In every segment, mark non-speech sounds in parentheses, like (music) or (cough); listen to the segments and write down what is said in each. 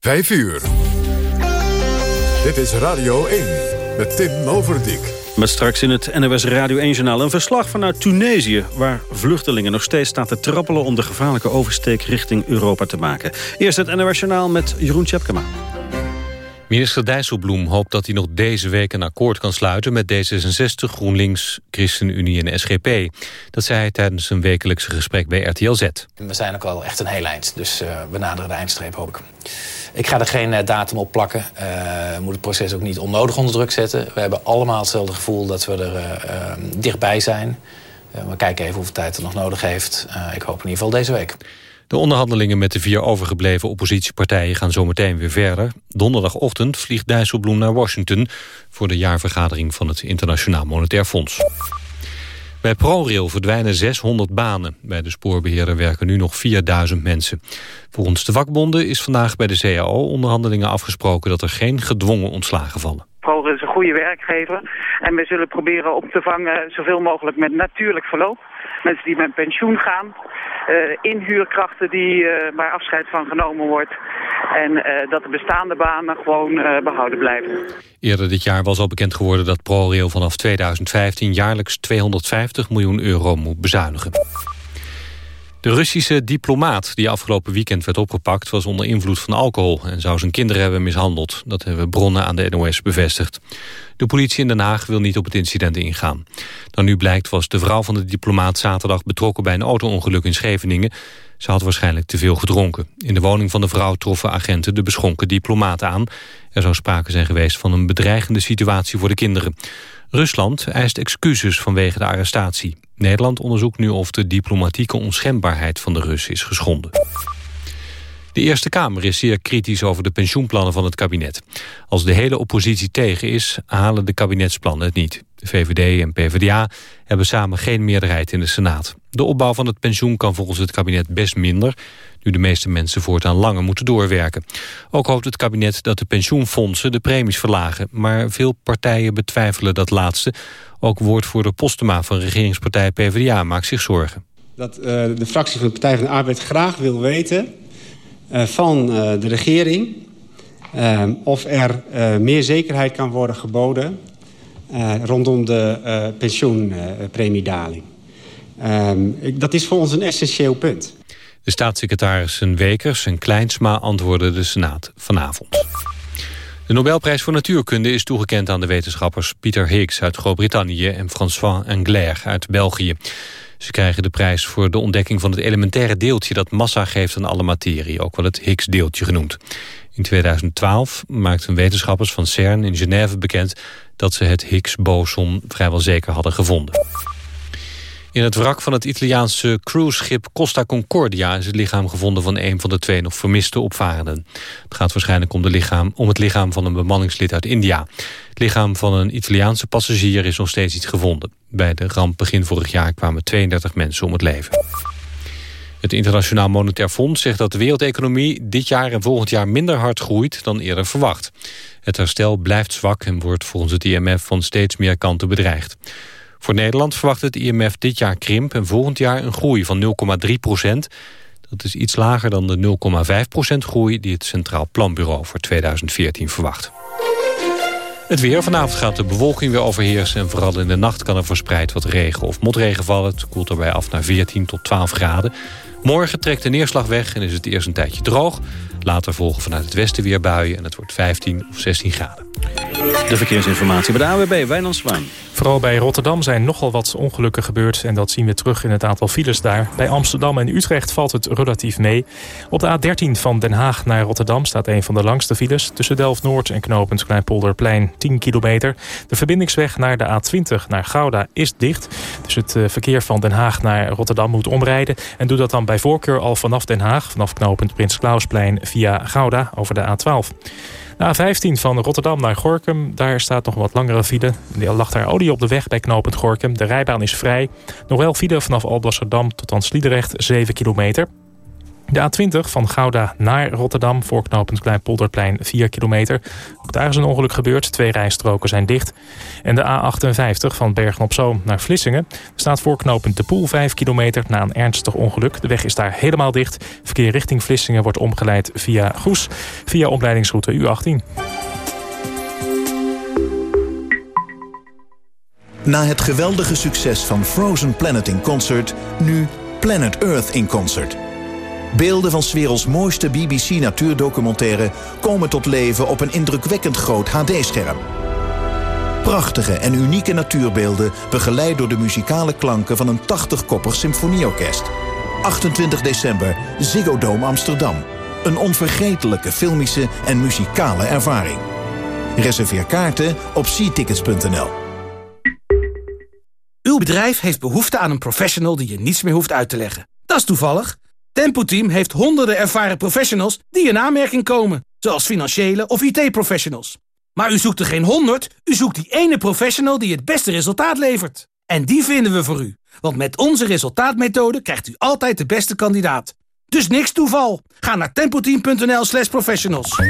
5 uur. Dit is Radio 1 met Tim Overdijk. Met straks in het NOS Radio 1-journaal een verslag vanuit Tunesië... waar vluchtelingen nog steeds staan te trappelen... om de gevaarlijke oversteek richting Europa te maken. Eerst het NOS-journaal met Jeroen Tjepkema. Minister Dijsselbloem hoopt dat hij nog deze week een akkoord kan sluiten... met D66, GroenLinks, ChristenUnie en SGP. Dat zei hij tijdens een wekelijkse gesprek bij RTL Z. We zijn ook al echt een heel eind, dus uh, we naderen de eindstreep, hoop ik. Ik ga er geen uh, datum op plakken. Uh, moet het proces ook niet onnodig onder druk zetten. We hebben allemaal hetzelfde gevoel dat we er dichtbij zijn. we kijken even hoeveel tijd het nog nodig heeft. ik hoop in ieder geval deze week. De onderhandelingen met de vier overgebleven oppositiepartijen gaan zometeen weer verder. Donderdagochtend vliegt Dijsselbloem naar Washington... voor de jaarvergadering van het Internationaal Monetair Fonds. Bij ProRail verdwijnen 600 banen. Bij de spoorbeheerder werken nu nog 4000 mensen. Volgens de vakbonden is vandaag bij de CAO onderhandelingen afgesproken... dat er geen gedwongen ontslagen vallen. ProRail is een goede werkgever. En we zullen proberen op te vangen zoveel mogelijk met natuurlijk verloop. Mensen die met pensioen gaan. Uh, inhuurkrachten die, uh, waar afscheid van genomen wordt. En uh, dat de bestaande banen gewoon behouden blijven. Eerder dit jaar was al bekend geworden dat ProRail vanaf 2015 jaarlijks 250 miljoen euro moet bezuinigen. De Russische diplomaat die afgelopen weekend werd opgepakt... was onder invloed van alcohol en zou zijn kinderen hebben mishandeld. Dat hebben bronnen aan de NOS bevestigd. De politie in Den Haag wil niet op het incident ingaan. Dan nu blijkt was de vrouw van de diplomaat zaterdag betrokken... bij een auto-ongeluk in Scheveningen. Ze had waarschijnlijk te veel gedronken. In de woning van de vrouw troffen agenten de beschonken diplomaat aan. Er zou sprake zijn geweest van een bedreigende situatie voor de kinderen. Rusland eist excuses vanwege de arrestatie. Nederland onderzoekt nu of de diplomatieke onschendbaarheid van de Russen is geschonden. De Eerste Kamer is zeer kritisch over de pensioenplannen van het kabinet. Als de hele oppositie tegen is, halen de kabinetsplannen het niet. De VVD en PvdA hebben samen geen meerderheid in de Senaat. De opbouw van het pensioen kan volgens het kabinet best minder... nu de meeste mensen voortaan langer moeten doorwerken. Ook hoopt het kabinet dat de pensioenfondsen de premies verlagen... maar veel partijen betwijfelen dat laatste. Ook woordvoerder Postema van regeringspartij PvdA maakt zich zorgen. Dat uh, de fractie van de Partij van de Arbeid graag wil weten... Uh, van uh, de regering of er meer zekerheid kan worden geboden... rondom de pensioenpremiedaling. dat is voor ons een essentieel punt. De staatssecretarissen Wekers en Kleinsma antwoorden de Senaat vanavond. De Nobelprijs voor Natuurkunde is toegekend aan de wetenschappers Peter Higgs uit Groot-Brittannië en François Englert uit België. Ze krijgen de prijs voor de ontdekking van het elementaire deeltje dat massa geeft aan alle materie, ook wel het Higgs-deeltje genoemd. In 2012 maakten wetenschappers van CERN in Genève bekend dat ze het Higgs-boson vrijwel zeker hadden gevonden. In het wrak van het Italiaanse cruiseschip Costa Concordia... is het lichaam gevonden van een van de twee nog vermiste opvarenden. Het gaat waarschijnlijk om, de lichaam, om het lichaam van een bemanningslid uit India. Het lichaam van een Italiaanse passagier is nog steeds niet gevonden. Bij de ramp begin vorig jaar kwamen 32 mensen om het leven. Het Internationaal Monetair Fonds zegt dat de wereldeconomie dit jaar en volgend jaar minder hard groeit dan eerder verwacht. Het herstel blijft zwak en wordt volgens het IMF van steeds meer kanten bedreigd. Voor Nederland verwacht het IMF dit jaar krimp en volgend jaar een groei van 0,3 procent. Dat is iets lager dan de 0,5 procent groei die het Centraal Planbureau voor 2014 verwacht. Het weer. Vanavond gaat de bewolking weer overheersen... en vooral in de nacht kan er verspreid wat regen of motregen vallen. Het koelt erbij af naar 14 tot 12 graden. Morgen trekt de neerslag weg en is het eerst een tijdje droog. Later volgen vanuit het westen weer buien en het wordt 15 of 16 graden. De verkeersinformatie bij de AWB, Wijnand Zwaan. Vooral bij Rotterdam zijn nogal wat ongelukken gebeurd... en dat zien we terug in het aantal files daar. Bij Amsterdam en Utrecht valt het relatief mee. Op de A13 van Den Haag naar Rotterdam staat een van de langste files... tussen Delft-Noord en knooppunt Kleinpolderplein 10 kilometer. De verbindingsweg naar de A20 naar Gouda is dicht. Dus het eh, verkeer van Den Haag naar Rotterdam moet omrijden. En doe dat dan bij voorkeur al vanaf Den Haag... vanaf knooppunt Prins Klausplein via Gouda over de A12. De A15 van Rotterdam naar Gorkum, daar staat nog wat langere file. Er lag daar olie op de weg bij knooppunt Gorkum. De rijbaan is vrij. Nog wel file vanaf Alblasserdam tot aan Sliedrecht, 7 kilometer. De A20 van Gouda naar Rotterdam, voorknopend Kleinpolderplein 4 kilometer. Ook daar is een ongeluk gebeurd, twee rijstroken zijn dicht. En de A58 van Bergen op Zoom naar Vlissingen staat voorknopend de Poel 5 kilometer na een ernstig ongeluk. De weg is daar helemaal dicht. Verkeer richting Vlissingen wordt omgeleid via Goes, via opleidingsroute U18. Na het geweldige succes van Frozen Planet in Concert... nu Planet Earth in Concert. Beelden van 's werelds mooiste BBC-natuurdocumentaire... komen tot leven op een indrukwekkend groot HD-scherm. Prachtige en unieke natuurbeelden... begeleid door de muzikale klanken van een 80-koppig symfonieorkest. 28 december, Ziggo Dome Amsterdam. Een onvergetelijke filmische en muzikale ervaring. Reserveer kaarten op seatickets.nl. Uw bedrijf heeft behoefte aan een professional die je niets meer hoeft uit te leggen. Dat is toevallig. Tempo Team heeft honderden ervaren professionals die in aanmerking komen. Zoals financiële of IT-professionals. Maar u zoekt er geen honderd, u zoekt die ene professional die het beste resultaat levert. En die vinden we voor u. Want met onze resultaatmethode krijgt u altijd de beste kandidaat. Dus niks toeval. Ga naar tempoteam.nl slash professionals.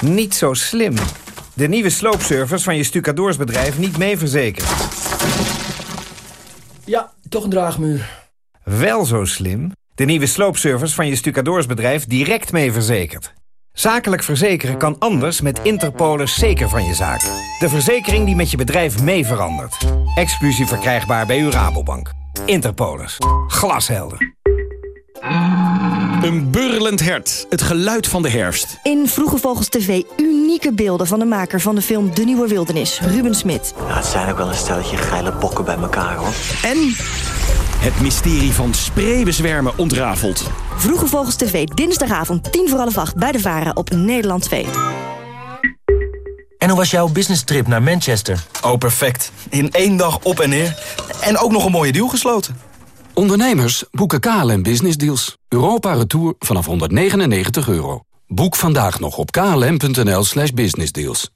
Niet zo slim. De nieuwe sloopservice van je stucadoorsbedrijf niet mee verzekerd. Ja, toch een draagmuur. Wel zo slim. De nieuwe sloopservice van je stucadoorsbedrijf direct mee verzekerd. Zakelijk verzekeren kan anders met Interpolis zeker van je zaak. De verzekering die met je bedrijf mee verandert. Exclusief verkrijgbaar bij uw Rabobank. Interpolis. Glashelder. Een burlend hert. Het geluid van de herfst. In Vroege Vogels TV unieke beelden van de maker van de film De Nieuwe Wildernis, Ruben Smit. Ja, het zijn ook wel een stelletje geile bokken bij elkaar, hoor. En het mysterie van spreeuwenzwermen ontrafeld. Vroege Vogels TV, dinsdagavond, tien voor half acht bij de Varen op Nederland 2. En hoe was jouw business trip naar Manchester? Oh, perfect. In één dag op en neer. En ook nog een mooie deal gesloten. Ondernemers boeken KLM Business Deals. Europa Retour vanaf 199 euro. Boek vandaag nog op klm.nl slash businessdeals.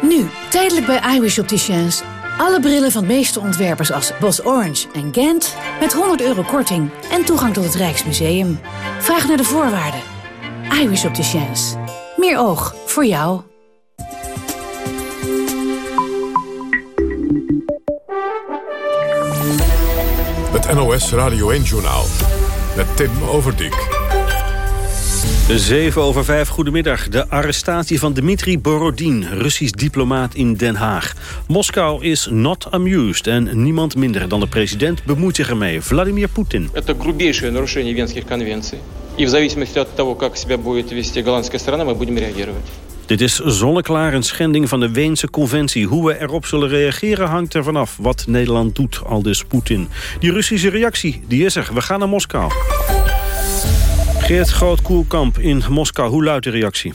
Nu, tijdelijk bij iWish Opticians. Alle brillen van de meeste ontwerpers als Bos Orange en Gent... met 100 euro korting en toegang tot het Rijksmuseum. Vraag naar de voorwaarden. iWish Opticians. Meer oog voor jou. Het NOS Radio 1-journaal met Tim Overdijk. 7 over 5, goedemiddag. De arrestatie van Dmitri Borodin, Russisch diplomaat in Den Haag. Moskou is not amused en niemand minder dan de president bemoeit zich ermee. Vladimir Poetin. Это грубейшее нарушение Венских конвенций. И в зависимости от того, как себя будет вести голландская сторона, мы будем реагировать. Dit is zonneklaar een schending van de Weense conventie. Hoe we erop zullen reageren hangt er vanaf wat Nederland doet, al dus Poetin. Die Russische reactie, die is er. We gaan naar Moskou. Geert Groot-Koelkamp in Moskou. Hoe luidt de reactie?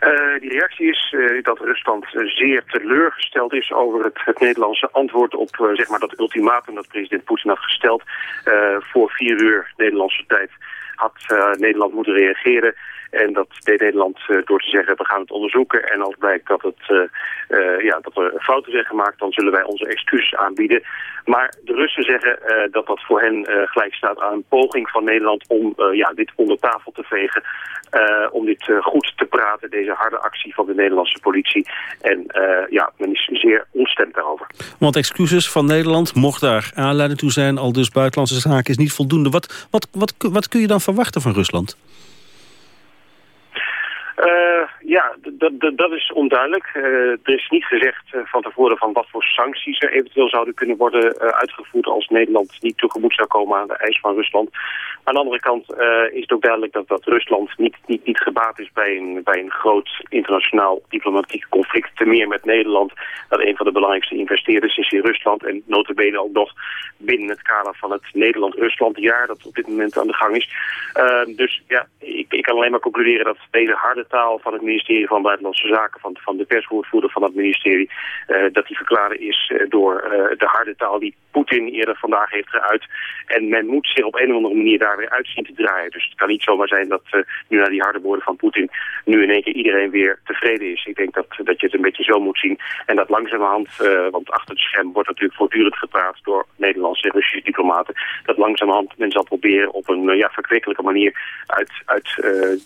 Uh, die reactie is uh, dat Rusland zeer teleurgesteld is over het, het Nederlandse antwoord op uh, zeg maar dat ultimatum dat president Poetin had gesteld. voor vier uur Nederlandse tijd had Nederland moeten reageren. En dat deed Nederland uh, door te zeggen, we gaan het onderzoeken. En als blijkt dat, het, uh, uh, ja, dat er fouten zijn gemaakt, dan zullen wij onze excuses aanbieden. Maar de Russen zeggen dat dat voor hen gelijk staat aan een poging van Nederland om ja, dit onder tafel te vegen. om dit goed te praten, deze harde actie van de Nederlandse politie. En ja, men is zeer onstemd daarover. Want excuses van Nederland, mocht daar aanleiding toe zijn, al dus buitenlandse zaken, is niet voldoende. Wat, wat, wat, wat kun je dan verwachten van Rusland? Uh, ja, dat is onduidelijk. Uh, er is niet gezegd uh, van tevoren van wat voor sancties er eventueel zouden kunnen worden uitgevoerd als Nederland niet tegemoet zou komen aan de eis van Rusland. Aan de andere kant is het ook duidelijk dat, dat Rusland niet, niet, niet gebaat is bij een, bij een groot internationaal diplomatiek conflict. Ten meer met Nederland, dat een van de belangrijkste investeerders is in Rusland. En notabene ook nog binnen het kader van het Nederland-Rusland jaar dat op dit moment aan de gang is. dus ja, ik, ik kan alleen maar concluderen dat deze harde taal van het ministerie van Buitenlandse Zaken, van, van de perswoordvoerder van het ministerie, dat die verklaren is door de harde taal die Poetin eerder vandaag heeft geuit. En men moet zich op een of andere manier daar weer uit zien te draaien. Dus het kan niet zomaar zijn dat nu naar die harde woorden van Poetin nu in één keer iedereen weer tevreden is. Ik denk dat, dat je het een beetje zo moet zien. En dat langzamerhand, want achter het scherm wordt natuurlijk voortdurend gepraat door Nederlandse Russische diplomaten, dat langzamerhand men zal proberen op een ja, verkwikkelijke manier uit, uit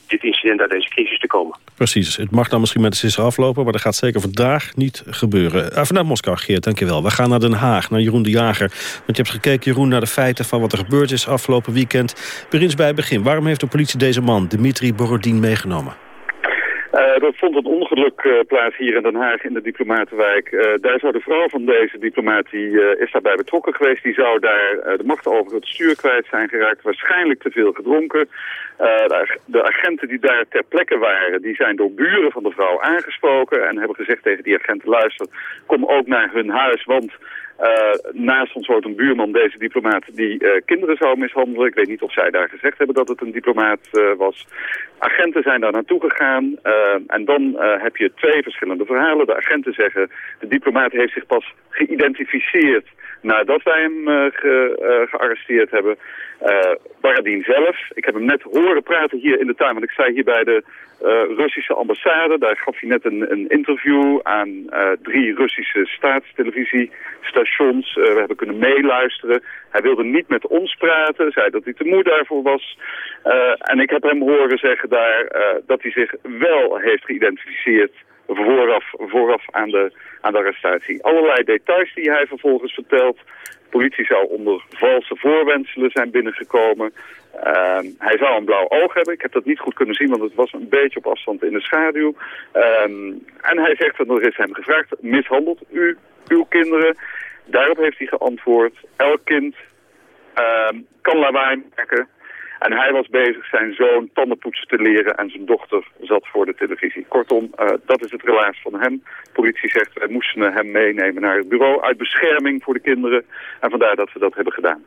dit incident, uit deze crisis te komen. Precies. Het mag dan misschien met de sisser aflopen, maar dat gaat zeker vandaag niet gebeuren. Uh, vanuit Moskou, Geert, dankjewel. We gaan naar Den Haag, naar Jeroen de Jager. Want je hebt gekeken, Jeroen, naar de feiten van wat er gebeurd is afgelopen weekend. Begin eens bij het begin. Waarom heeft de politie deze man, Dimitri Borodin, meegenomen? Uh, dat vond een ongeluk uh, plaats hier in Den Haag in de diplomatenwijk. Uh, daar zou de vrouw van deze diplomaat, die is daarbij betrokken geweest. Die zou daar de macht over het stuur kwijt zijn geraakt. Waarschijnlijk te veel gedronken. De, de, agenten die daar ter plekke waren, die zijn door buren van de vrouw aangesproken. En hebben gezegd tegen die agenten, luister, kom ook naar hun huis, want... Uh, naast ons woont een buurman, deze diplomaat, die uh, kinderen zou mishandelen. Ik weet niet of zij daar gezegd hebben dat het een diplomaat uh, was. Agenten zijn daar naartoe gegaan en dan heb je twee verschillende verhalen. De agenten zeggen, de diplomaat heeft zich pas geïdentificeerd nadat wij hem ge, gearresteerd hebben. Baradin zelf, ik heb hem net horen praten hier in de tuin, want ik zei hier bij de uh, Russische ambassade. Daar gaf hij net een, een interview aan uh, drie Russische staatstelevisiestations. Uh, we hebben kunnen meeluisteren. Hij wilde niet met ons praten, zei dat hij te moe daarvoor was. en ik heb hem horen zeggen daar dat hij zich wel heeft geïdentificeerd vooraf, vooraf aan, de, aan de arrestatie. Allerlei details die hij vervolgens vertelt. De politie zou onder valse voorwenselen zijn binnengekomen. Uh, hij zou een blauw oog hebben. Ik heb dat niet goed kunnen zien, want het was een beetje op afstand in de schaduw. Um, en hij zegt, dat er is hem gevraagd, mishandelt u uw kinderen? Daarop heeft hij geantwoord, elk kind uh, kan lawaai maken. En hij was bezig zijn zoon tandenpoetsen te leren en zijn dochter zat voor de televisie. Kortom, uh, dat is het relaas van hem. De politie zegt, wij moesten hem meenemen naar het bureau uit bescherming voor de kinderen. En vandaar dat we dat hebben gedaan.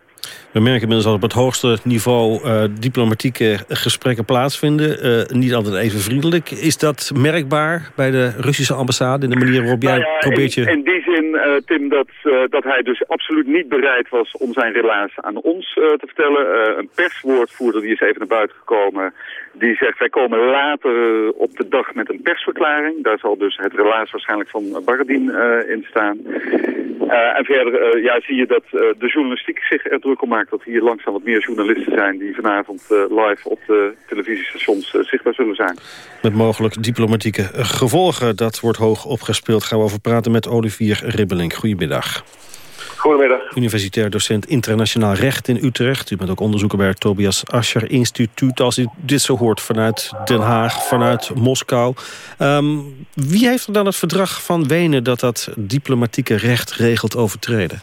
We merken inmiddels dat op het hoogste niveau uh, diplomatieke gesprekken plaatsvinden. Uh, niet altijd even vriendelijk. Is dat merkbaar bij de Russische ambassade in de manier waarop jij nou ja, probeert je... In, in die zin, uh, Tim, dat, dat hij dus absoluut niet bereid was om zijn relaas aan ons te vertellen. een perswoordvoerder die is even naar buiten gekomen. Die zegt, wij komen later op de dag met een persverklaring. Daar zal dus het relaas waarschijnlijk van Bardin in staan. en verder ja, zie je dat de journalistiek zich er druk om maakt dat hier langzaam wat meer journalisten zijn... die vanavond uh, live op de televisiestations uh, zichtbaar zullen zijn. Met mogelijk diplomatieke gevolgen. Dat wordt hoog opgespeeld. Gaan we over praten met Olivier Ribbelink. Goedemiddag. Goedemiddag. Universitair docent internationaal recht in Utrecht. U bent ook onderzoeker bij het Tobias Ascher Instituut. Als u dit zo hoort vanuit Den Haag, vanuit Moskou. Um, wie heeft er dan het verdrag van Wenen... dat dat diplomatieke recht regelt overtreden?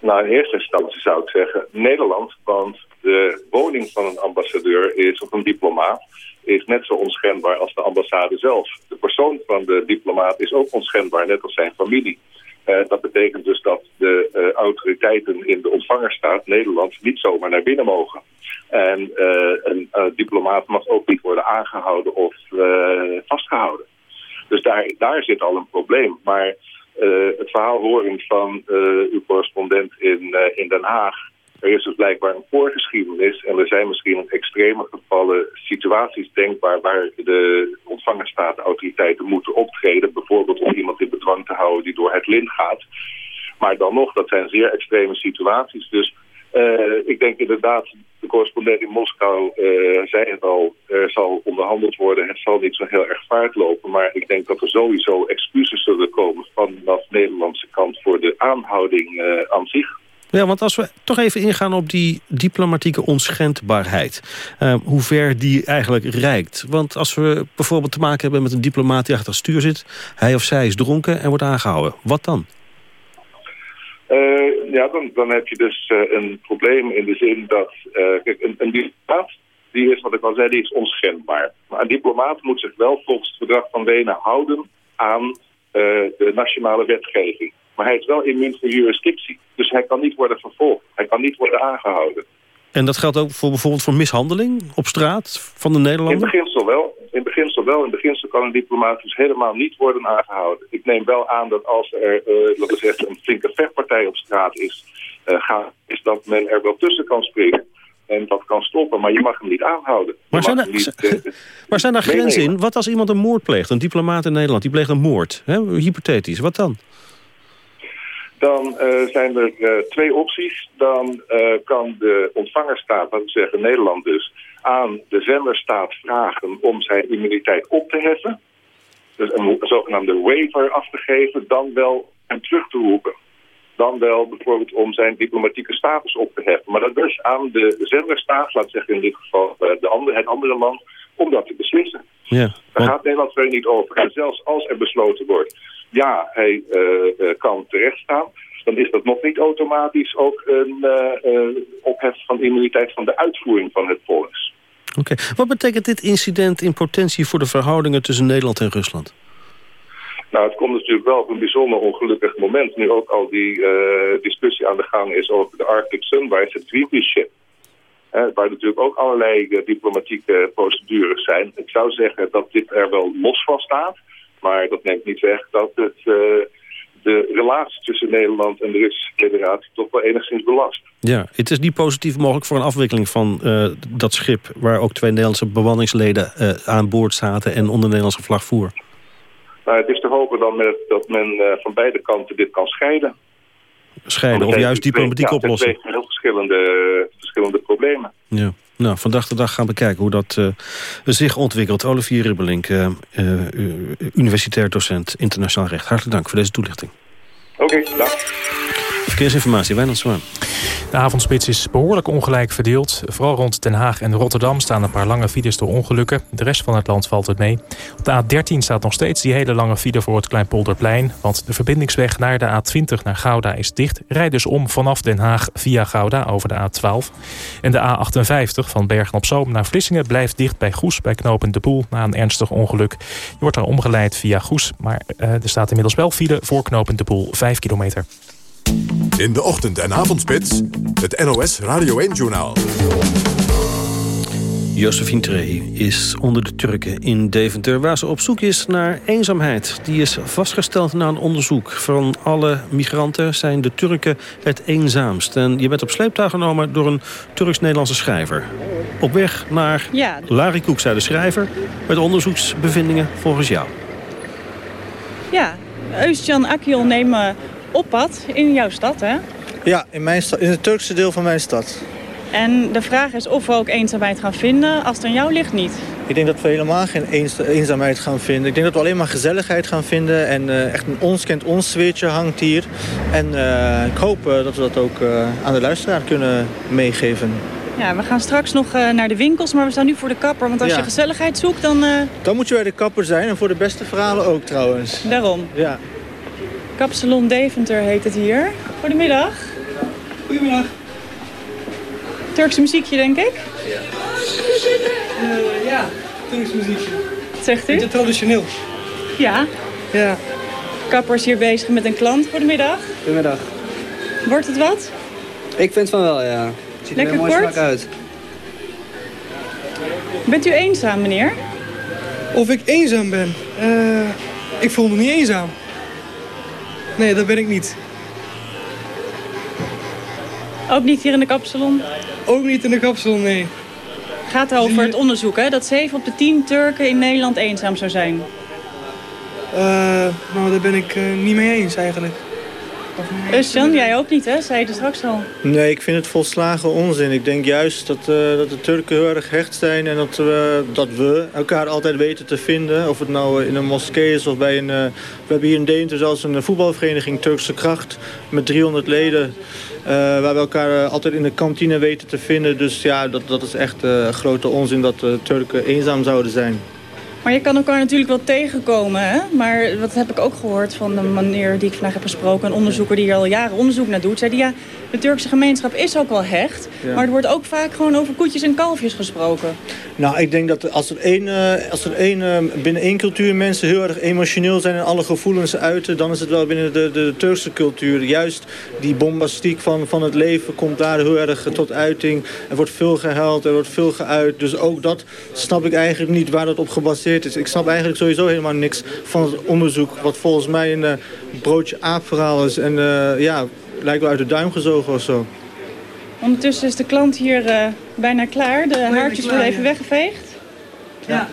Nou, in eerste instantie zou ik zeggen Nederland, want de woning van een ambassadeur is, of een diplomaat, is net zo onschendbaar als de ambassade zelf. De persoon van de diplomaat is ook onschendbaar, net als zijn familie. Uh, dat betekent dus dat de uh, autoriteiten in de ontvangerstaat Nederland niet zomaar naar binnen mogen. En uh, een diplomaat mag ook niet worden aangehouden of vastgehouden. Dus daar, daar zit al een probleem. Maar het verhaal horen van uw correspondent in, in Den Haag. Er is dus blijkbaar een voorgeschiedenis en er zijn misschien in extreme gevallen situaties denkbaar waar de ontvangerstaten autoriteiten moeten optreden. Bijvoorbeeld om iemand in bedwang te houden die door het lint gaat. Maar dan nog, dat zijn zeer extreme situaties. Dus uh, ik denk inderdaad, de correspondent in Moskou uh, zei het al, er zal onderhandeld worden. Het zal niet zo heel erg vaart lopen. Maar ik denk dat er sowieso excuses zullen komen vanaf de Nederlandse kant voor de aanhouding uh, aan zich. Ja, want als we toch even ingaan op die diplomatieke onschendbaarheid. Uh, hoe ver die eigenlijk reikt. Want als we bijvoorbeeld te maken hebben met een diplomaat die achter het stuur zit. Hij of zij is dronken en wordt aangehouden. Wat dan? Uh, ja, dan, dan heb je dus uh, een probleem in de zin dat... Kijk, een, een diplomaat, die is, wat ik al zei, die is onschendbaar. Maar een diplomaat moet zich wel volgens het verdrag van Wenen houden aan de nationale wetgeving. Maar hij is wel immuun voor jurisdictie. Dus hij kan niet worden vervolgd. Hij kan niet worden aangehouden. En dat geldt ook voor bijvoorbeeld voor mishandeling op straat van de In Nederlander? beginsel wel. In beginsel wel. In beginsel kan een diplomaat dus helemaal niet worden aangehouden. Ik neem wel aan dat als er, eh laten we zeggen, een flinke vechtpartij op straat is, eh, is dat men er wel tussen kan springen. En dat kan stoppen, maar je mag hem niet aanhouden. Je Maar zijn, er, niet, eh, (laughs) maar zijn daar grenzen in? Wat als iemand een moord pleegt? Een diplomaat in Nederland, die pleegt een moord. Hè? Hypothetisch, wat dan? Dan eh, zijn er eh, twee opties. Dan eh, kan de ontvangerstaat, laten we zeggen Nederland dus, aan de zenderstaat vragen om zijn immuniteit op te heffen. Dus een, zogenaamde waiver af te geven, dan wel hem terug te roepen. Dan wel bijvoorbeeld om zijn diplomatieke status op te heffen. Maar dat is aan de zenderstaat, we zeggen in dit geval de andere, het andere land, om dat te beslissen. Ja. Daar gaat Nederland verder niet over. En zelfs als er besloten wordt, ja, hij eh, eh, kan terechtstaan, dan is dat nog niet automatisch ook een eh, ophef van immuniteit van de uitvoering van het vonnis. Oké. Wat betekent dit incident in potentie voor de verhoudingen tussen Nederland en Rusland? Nou, het komt natuurlijk wel op een bijzonder ongelukkig moment. Nu ook al die discussie aan de gang is over de Arctic Sunrise, het Greenpeace-ship. Eh, waar natuurlijk ook allerlei diplomatieke procedures zijn. Ik zou zeggen dat dit er wel los van staat. Maar dat neemt niet weg dat het eh, de relatie tussen Nederland en de Russische federatie toch wel enigszins belast. Ja, het is niet positief mogelijk voor een afwikkeling van eh, dat schip... waar ook twee Nederlandse bemanningsleden eh, aan boord zaten... en onder Nederlandse vlag voer. Nou, het is te hopen dan met, dat men van beide kanten dit kan scheiden. Scheiden of juist diplomatiek ja, oplossen. twee heel verschillende, verschillende problemen. Ja. Nou, vandaag de dag gaan bekijken hoe dat eh, zich ontwikkelt. Olivier Ribbelink, eh, eh, universitair docent internationaal recht. Hartelijk dank voor deze toelichting. Oké, dag. Verkeersinformatie, Wijnand Zwaan. De avondspits is behoorlijk ongelijk verdeeld. Vooral rond Den Haag en Rotterdam staan een paar lange files door ongelukken. De rest van het land valt het mee. Op de A13 staat nog steeds die hele lange file voor het Kleinpolderplein. Want de verbindingsweg naar de A20 naar Gouda is dicht. Rijd dus om vanaf Den Haag via Gouda over de A12. En de A58 van Bergen-op-Zoom naar Vlissingen blijft dicht bij Goes... bij knooppunt De Poel na een ernstig ongeluk. Je wordt daar omgeleid via Goes. Maar eh, er staat inmiddels wel file voor knooppunt De Poel 5 kilometer. In de ochtend- en avondspits, het NOS Radio 1-journaal. Josephine Trey is onder de Turken in Deventer... waar ze op zoek is naar eenzaamheid. Die is vastgesteld na een onderzoek. Van alle migranten zijn de Turken het eenzaamst. En je bent op sleeptouw genomen door een Turks-Nederlandse schrijver. Op weg naar Ja. Larry Koek, zei de schrijver... met onderzoeksbevindingen volgens jou. Ja, Eustjan Akil nemen op pad in jouw stad, hè? Ja, in, mijn sta- in het Turkse deel van mijn stad. En de vraag is of we ook eenzaamheid gaan vinden. Als het aan jou ligt, niet. Ik denk dat we helemaal geen eens- eenzaamheid gaan vinden. Ik denk dat we alleen maar gezelligheid gaan vinden. En eh, echt een ons kent ons sfeertje hangt hier. En eh, ik hoop eh, dat we dat ook aan de luisteraar kunnen meegeven. Ja, we gaan straks nog naar de winkels, maar we staan nu voor de kapper. Want als Ja. je gezelligheid zoekt, dan Dan moet je bij de kapper zijn. En voor de beste verhalen ook trouwens. daarom. Ja. Kapsalon Deventer heet het hier. Goedemiddag. Goedemiddag. Turkse muziekje, denk ik. ja, Turks muziekje. Wat zegt u? Beetje traditioneel. Ja. Ja. Kapper is hier bezig met een klant. Goedemiddag. Goedemiddag. Wordt het wat? Ik vind van wel, ja. Het ziet er Lekker heel mooi kort? uit. Bent u eenzaam, meneer? Of ik eenzaam ben? Eh, ik voel me niet eenzaam. Nee, dat ben ik niet. Ook niet hier in de kapsalon? Ook niet in de kapsalon, nee. gaat over het onderzoek, hè? Dat 7 op de 10 Turken in Nederland eenzaam zou zijn. Eh, nou, daar ben ik eh, niet mee eens eigenlijk. Özcan, jij ook niet, hè? Zei je er straks al. Nee, ik vind het volslagen onzin. Ik denk juist dat, eh, dat de Turken heel erg hecht zijn... en dat we, dat we elkaar altijd weten te vinden. Of het nou in een moskee is of bij een... eh, we hebben hier in Deventer zelfs een voetbalvereniging Turkse Kracht... met 300 leden... eh, waar we elkaar eh, altijd in de kantine weten te vinden. Dus ja, dat, dat is echt eh, grote onzin dat de Turken eenzaam zouden zijn. Maar je kan elkaar natuurlijk wel tegenkomen. Hè? Maar wat heb ik ook gehoord van de meneer die ik vandaag heb gesproken... een onderzoeker die er al jaren onderzoek naar doet... zei die, ja, de Turkse gemeenschap is ook wel hecht... maar er wordt ook vaak gewoon over koetjes en kalfjes gesproken. Nou, ik denk dat als er, één, eh, als er één, uh, binnen één cultuur mensen heel erg emotioneel zijn... en alle gevoelens uiten, dan is het wel binnen de, de, Turkse cultuur. Juist die bombastiek van, van het leven komt daar heel erg tot uiting. Er wordt veel gehuild, er wordt veel geuit. Dus ook dat snap ik eigenlijk niet waar dat op gebaseerd is. Ik snap eigenlijk sowieso helemaal niks van het onderzoek... wat volgens mij een uh, broodje aapverhaal is. En ja, lijkt wel uit de duim gezogen of zo. Ondertussen is de klant hier uh, bijna klaar. De haartjes worden even weggeveegd. Ja.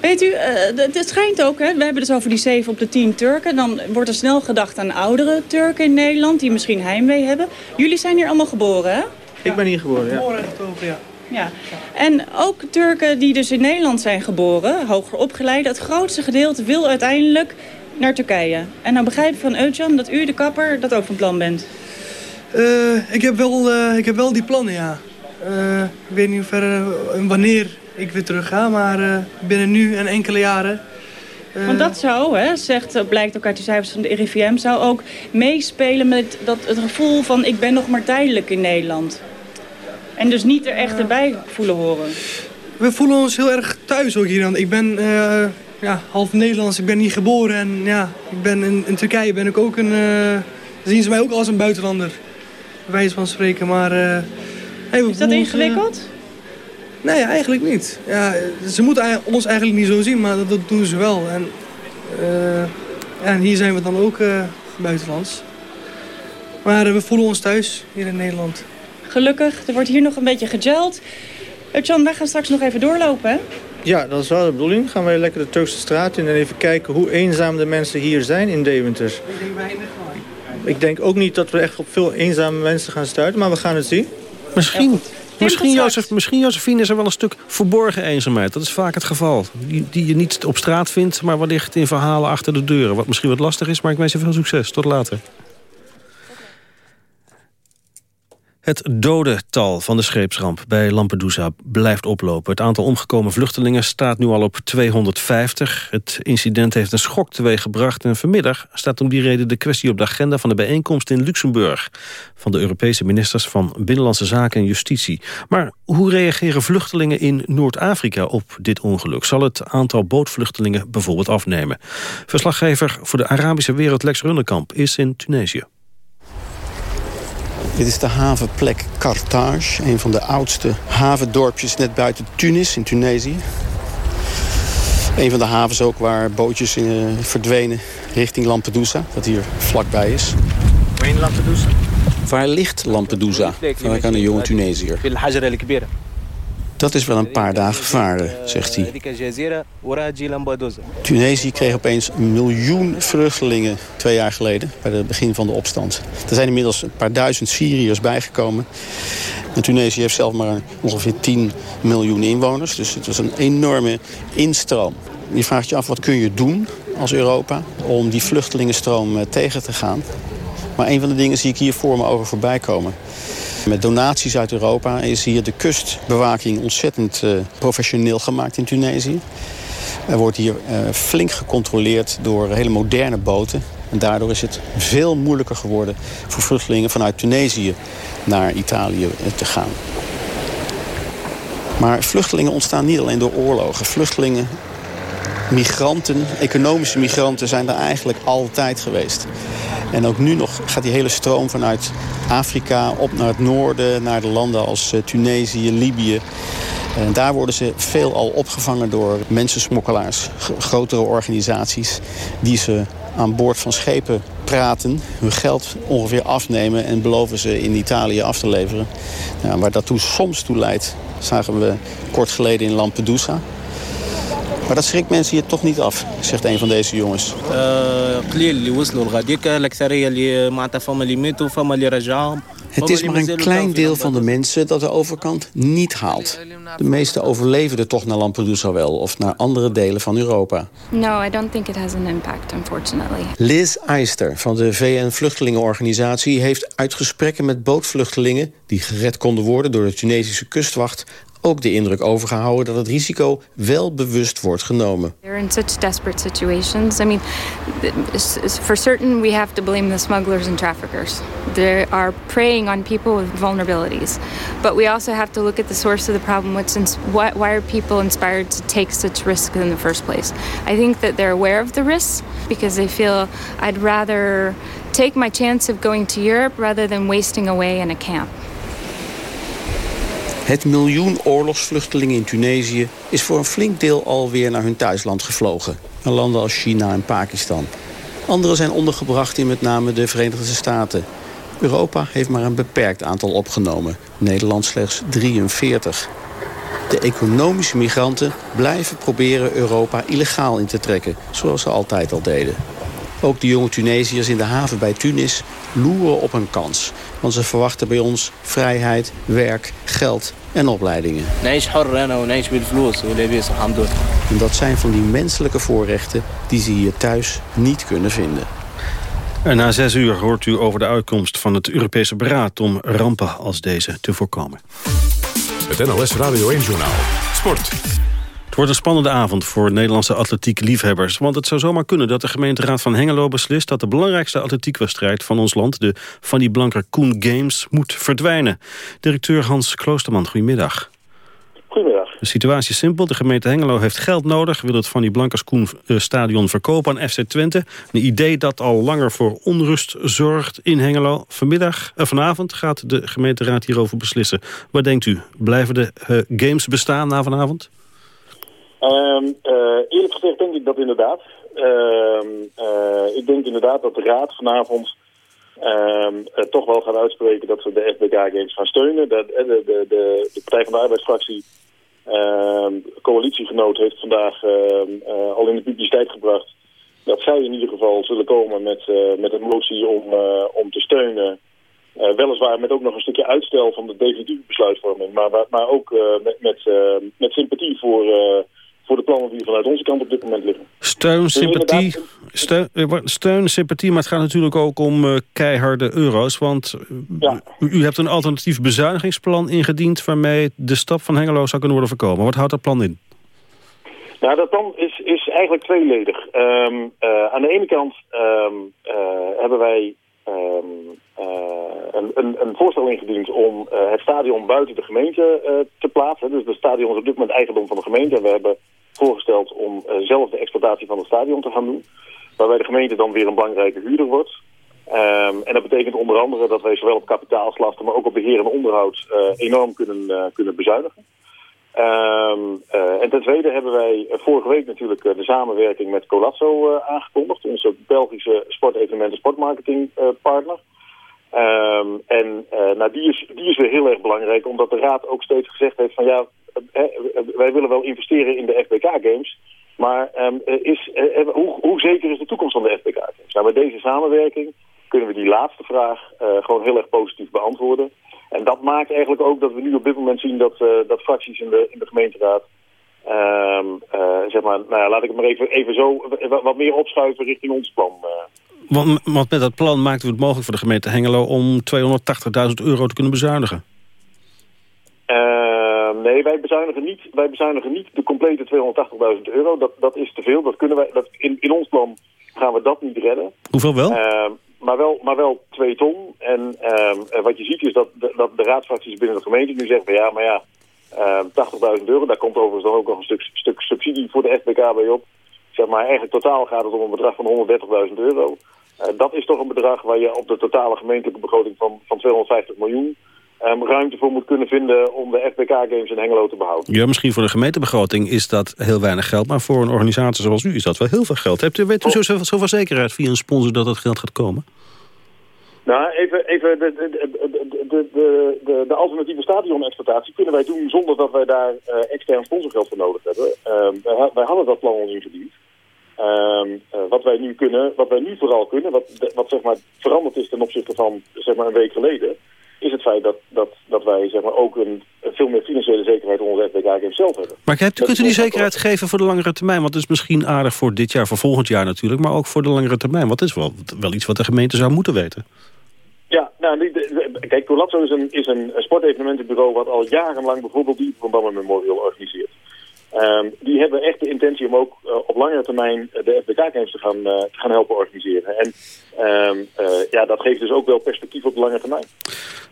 Weet u, uh, het schijnt ook, hè, we hebben het over die 7 op de 10 Turken. Dan wordt er snel gedacht aan oudere Turken in Nederland die misschien heimwee hebben. Jullie zijn hier allemaal geboren, hè? Ik ben hier geboren, ja. Geboren in ja. Ja, en ook Turken die dus in Nederland zijn geboren, hoger opgeleid, het grootste gedeelte wil uiteindelijk naar Turkije. En nou begrijp ik van Eutjan dat u, de kapper, dat ook van plan bent. Uh, ik, heb wel, uh, ik heb wel die plannen, ja. Uh, ik weet niet ver, en wanneer ik weer terug ga, maar binnen nu en enkele jaren. Want dat zou, hè, zegt, blijkt ook uit de cijfers van de RIVM... zou ook meespelen met dat, het gevoel van ik ben nog maar tijdelijk in Nederland. En dus niet er echt erbij voelen horen. We voelen ons heel erg thuis ook hier. Ik ben ja, half Nederlands, ik ben hier geboren en ja, ik ben in, in Turkije ben ik ook een... zien ze mij ook als een buitenlander wijze van spreken. Maar, uh, hey, is dat ingewikkeld? Nee, eigenlijk niet. Ja, ze moeten ons eigenlijk niet zo zien, maar dat, dat doen ze wel. En, en hier zijn we dan ook buitenlands. Maar we voelen ons thuis hier in Nederland. Gelukkig, er wordt hier nog een beetje gegeld. Jan, wij gaan straks nog even doorlopen, hè? Ja, dat is wel de bedoeling. Gaan we lekker de Turkse straat in en even kijken hoe eenzaam de mensen hier zijn in Deventer. Ik denk weinig ik denk ook niet dat we echt op veel eenzame mensen gaan stuiten, maar we gaan het zien. Misschien, misschien, Jozef, misschien Josephine is er wel een stuk verborgen eenzaamheid. Dat is vaak het geval. Die, die je niet op straat vindt, maar wellicht in verhalen achter de deuren. Wat misschien wat lastig is, maar ik wens je veel succes. Tot later. Het dodental van de scheepsramp bij Lampedusa blijft oplopen. Het aantal omgekomen vluchtelingen staat nu al op 250. Het incident heeft een schok teweeggebracht... en vanmiddag staat om die reden de kwestie op de agenda... van de bijeenkomst in Luxemburg... van de Europese ministers van Binnenlandse Zaken en Justitie. Maar hoe reageren vluchtelingen in Noord-Afrika op dit ongeluk? Zal het aantal bootvluchtelingen bijvoorbeeld afnemen? Verslaggever voor de Arabische Wereld Lex Runnekamp is in Tunesië. Dit is de havenplek Carthage, een van de oudste havendorpjes net buiten Tunis in Tunesië. Een van de havens ook waar bootjes in, uh, verdwenen richting Lampedusa, dat hier vlakbij is. Waar Lampedusa? Waar ligt Lampedusa? Vraag aan een jonge Tunesiër. Dat is wel een paar dagen varen, zegt hij. Tunesië kreeg opeens een miljoen vluchtelingen twee jaar geleden... bij het begin van de opstand. Er zijn inmiddels een paar duizend Syriërs bijgekomen. En Tunesië heeft zelf maar ongeveer 10 miljoen inwoners. Dus het was een enorme instroom. Je vraagt je af, wat kun je doen als Europa... om die vluchtelingenstroom eh, tegen te gaan? Maar een van de dingen zie ik hier voor me over voorbij komen. Met donaties uit Europa is hier de kustbewaking ontzettend uh, professioneel gemaakt in Tunesië. Er wordt hier uh, flink gecontroleerd door hele moderne boten. En daardoor is het veel moeilijker geworden voor vluchtelingen vanuit Tunesië naar Italië eh, te gaan. Maar vluchtelingen ontstaan niet alleen door oorlogen. Vluchtelingen migranten, economische migranten zijn er eigenlijk altijd geweest. En ook nu nog gaat die hele stroom vanuit Afrika op naar het noorden, naar de landen als eh, Tunesië, Libië. En daar worden ze veelal opgevangen door mensensmokkelaars, grotere organisaties... die ze aan boord van schepen praten, hun geld ongeveer afnemen... en beloven ze in Italië af te leveren. Nou, waar dat toe soms toe leidt, zagen we kort geleden in Lampedusa. Maar dat schrikt mensen hier toch niet af, zegt een van deze jongens. Het is maar een klein deel van de mensen dat de overkant niet haalt. De meeste overleven er toch naar Lampedusa wel of naar andere delen van Europa. No, I don't think it has an impact, unfortunately. Liz Eister van de VN-vluchtelingenorganisatie heeft uit gesprekken met bootvluchtelingen die gered konden worden door de Tunesische kustwacht ook de indruk overgehouden dat het risico wel bewust wordt genomen. They're in such desperate situations. I mean, for certain we have to blame the smugglers and traffickers. They are preying on people with vulnerabilities. But we also have to look at the source of the problem. What's why, why are people inspired to take such risks in the first place? I think that they're aware of the risks because they feel I'd rather take my chance of going to Europe rather than wasting away in a camp. Het miljoen oorlogsvluchtelingen in Tunesië is voor een flink deel alweer naar hun thuisland gevlogen. Naar landen als China en Pakistan. Anderen zijn ondergebracht in met name de Verenigde Staten. Europa heeft maar een beperkt aantal opgenomen. Nederland slechts 43. De economische migranten blijven proberen Europa illegaal in te trekken, zoals ze altijd al deden. Ook de jonge Tunesiërs in de haven bij Tunis loeren op een kans. Want ze verwachten bij ons vrijheid, werk, geld en opleidingen. En dat zijn van die menselijke voorrechten die ze hier thuis niet kunnen vinden. En na zes uur hoort u over de uitkomst van het Europese beraad... om rampen als deze te voorkomen. Het NLS Radio 1 Journaal. Sport. Wordt een spannende avond voor Nederlandse atletiek liefhebbers. Want het zou zomaar kunnen dat de gemeenteraad van Hengelo beslist... dat de belangrijkste atletiekwedstrijd van ons land... de Fanny Blanker Koen Games moet verdwijnen. Directeur Hans Kloosterman, goedemiddag. Goedemiddag. De situatie is simpel. De gemeente Hengelo heeft geld nodig. Wil het Fanny Blankers Koen eh, stadion verkopen aan FC Twente. Een idee dat al langer voor onrust zorgt in Hengelo. Vanmiddag, uh, vanavond gaat de gemeenteraad hierover beslissen. Wat denkt u? Blijven de uh, games bestaan na vanavond? Um, eerlijk gezegd denk ik dat inderdaad. Uh, ik denk inderdaad dat de Raad vanavond um, toch wel gaat uitspreken dat ze de FBK Games gaan steunen. De, de, de, de, Partij van de Arbeidsfractie, coalitiegenoot, heeft vandaag al in de publiciteit gebracht dat zij in ieder geval zullen komen met, met een motie om, om te steunen. Uh, weliswaar met ook nog een stukje uitstel van de definitieve besluitvorming, maar, maar ook uh, met, met, uh, met sympathie voor, voor de plannen die vanuit onze kant op dit moment liggen. Steun, dus sympathie, steun, steun, sympathie, maar het gaat natuurlijk ook om keiharde euro's. Want ja. u, u, hebt een alternatief bezuinigingsplan ingediend... waarmee de stap van Hengelo zou kunnen worden voorkomen. Wat houdt dat plan in? Nou, dat plan is, is eigenlijk tweeledig. Um, aan de ene kant um, hebben wij... Um, een, een, een, voorstel ingediend om het stadion buiten de gemeente te plaatsen. Dus het stadion is op dit moment eigendom van de gemeente. En we hebben voorgesteld om uh, zelf de exploitatie van het stadion te gaan doen. Waarbij de gemeente dan weer een belangrijke huurder wordt. Um, en dat betekent onder andere dat wij zowel op kapitaalslasten, maar ook op beheer en onderhoud enorm kunnen, kunnen bezuinigen. Um, en ten tweede hebben wij vorige week natuurlijk de samenwerking met Colazzo aangekondigd. Onze Belgische sportevenementen sportmarketingpartner. Um, en uh, nou, die, is, die is weer heel erg belangrijk, omdat de Raad ook steeds gezegd heeft van ja, uh, wij willen wel investeren in de FBK-games, maar um, is, uh, hoe, hoe, zeker is de toekomst van de FBK-games? Nou, met deze samenwerking kunnen we die laatste vraag gewoon heel erg positief beantwoorden. En dat maakt eigenlijk ook dat we nu op dit moment zien dat, dat fracties in de, in de gemeenteraad uh, zeg maar, nou ja, laat ik het maar even, even zo wat meer opschuiven richting ons plan. Want, want, met dat plan maakt het mogelijk voor de gemeente Hengelo... om 280.000 euro te kunnen bezuinigen. Uh, nee, wij bezuinigen, niet, wij bezuinigen niet de complete 280.000 euro. Dat, dat is te veel. Dat kunnen wij, dat, in, in ons plan gaan we dat niet redden. Hoeveel wel? maar wel, maar wel twee ton. En wat je ziet is dat de, dat de raadsfracties binnen de gemeente nu zeggen... ja, maar ja, 80.000 euro, daar komt overigens dan ook nog een stuk, stuk subsidie voor de FBK bij op zeg maar, eigenlijk totaal gaat het om een bedrag van 130.000 euro. Uh, dat is toch een bedrag waar je op de totale gemeentelijke begroting van, van 250 miljoen um, ruimte voor moet kunnen vinden om de FBK-games in Hengelo te behouden. Ja, misschien voor de gemeentebegroting is dat heel weinig geld, maar voor een organisatie zoals u is dat wel heel veel geld. Hebt u, weet u zoveel zo zekerheid via een sponsor dat dat geld gaat komen? Nou, even, even de, de, de, de, de, de alternatieve stadionexploitatie kunnen wij doen zonder dat wij daar uh, extern sponsorgeld voor nodig hebben. Uh, wij, wij hadden dat plan al ingediend. Um, uh, wat wij nu kunnen, wat wij nu vooral kunnen, wat, wat zeg maar veranderd is ten opzichte van zeg maar een week geleden, is het feit dat, dat, dat wij zeg maar, ook een, veel meer financiële zekerheid onder FBK Games zelf hebben. Maar kunt u die zekerheid geven voor de langere termijn? Want het is misschien aardig voor dit jaar, voor volgend jaar natuurlijk, maar ook voor de langere termijn. Wat is wel, wel iets wat de gemeente zou moeten weten? Ja, nou, die- de- de- kijk, Colazzo is een, is een sportevenementenbureau wat al jarenlang bijvoorbeeld die Van Damme Memorial organiseert. Ehm, die hebben echt de intentie om ook eh, op langere termijn eh, de FBK Games te gaan, eh, te gaan helpen organiseren. En ehm, eh, ja, dat geeft dus ook wel perspectief op de lange termijn.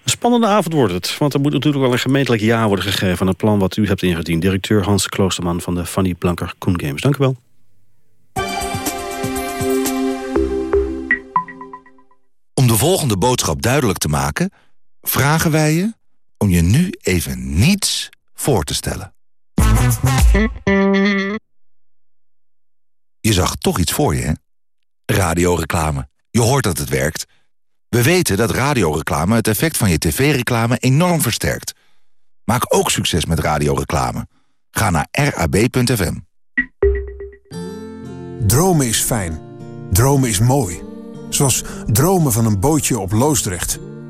Een spannende avond wordt het, want er moet natuurlijk wel een gemeentelijk ja worden gegeven... aan het plan wat u hebt ingediend. Directeur Hans Kloosterman van de Fanny Blanker Koen Games. Dank u wel. Om de volgende boodschap duidelijk te maken... vragen wij je om je nu even niets voor te stellen. Je zag toch iets voor je, hè? Radioreclame. Je hoort dat het werkt. We weten dat radioreclame het effect van je tv-reclame enorm versterkt. Maak ook succes met radioreclame. Ga naar rab.fm. Dromen is fijn. Dromen is mooi. Zoals dromen van een bootje op Loosdrecht.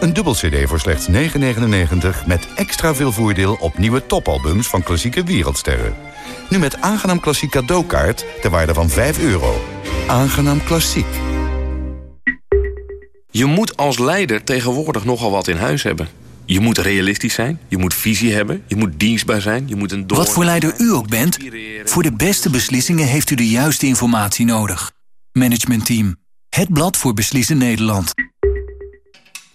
Een dubbel cd voor slechts 9,99 met extra veel voordeel op nieuwe topalbums van klassieke wereldsterren. Nu met Aangenaam Klassiek cadeaukaart ter waarde van 5 euro. Aangenaam Klassiek. Je moet als leider tegenwoordig nogal wat in huis hebben. Je moet realistisch zijn, je moet visie hebben, je moet dienstbaar zijn, je moet een door... Wat voor leider u ook bent, voor de beste beslissingen heeft u de juiste informatie nodig. Management Team. Het blad voor beslissen Nederland.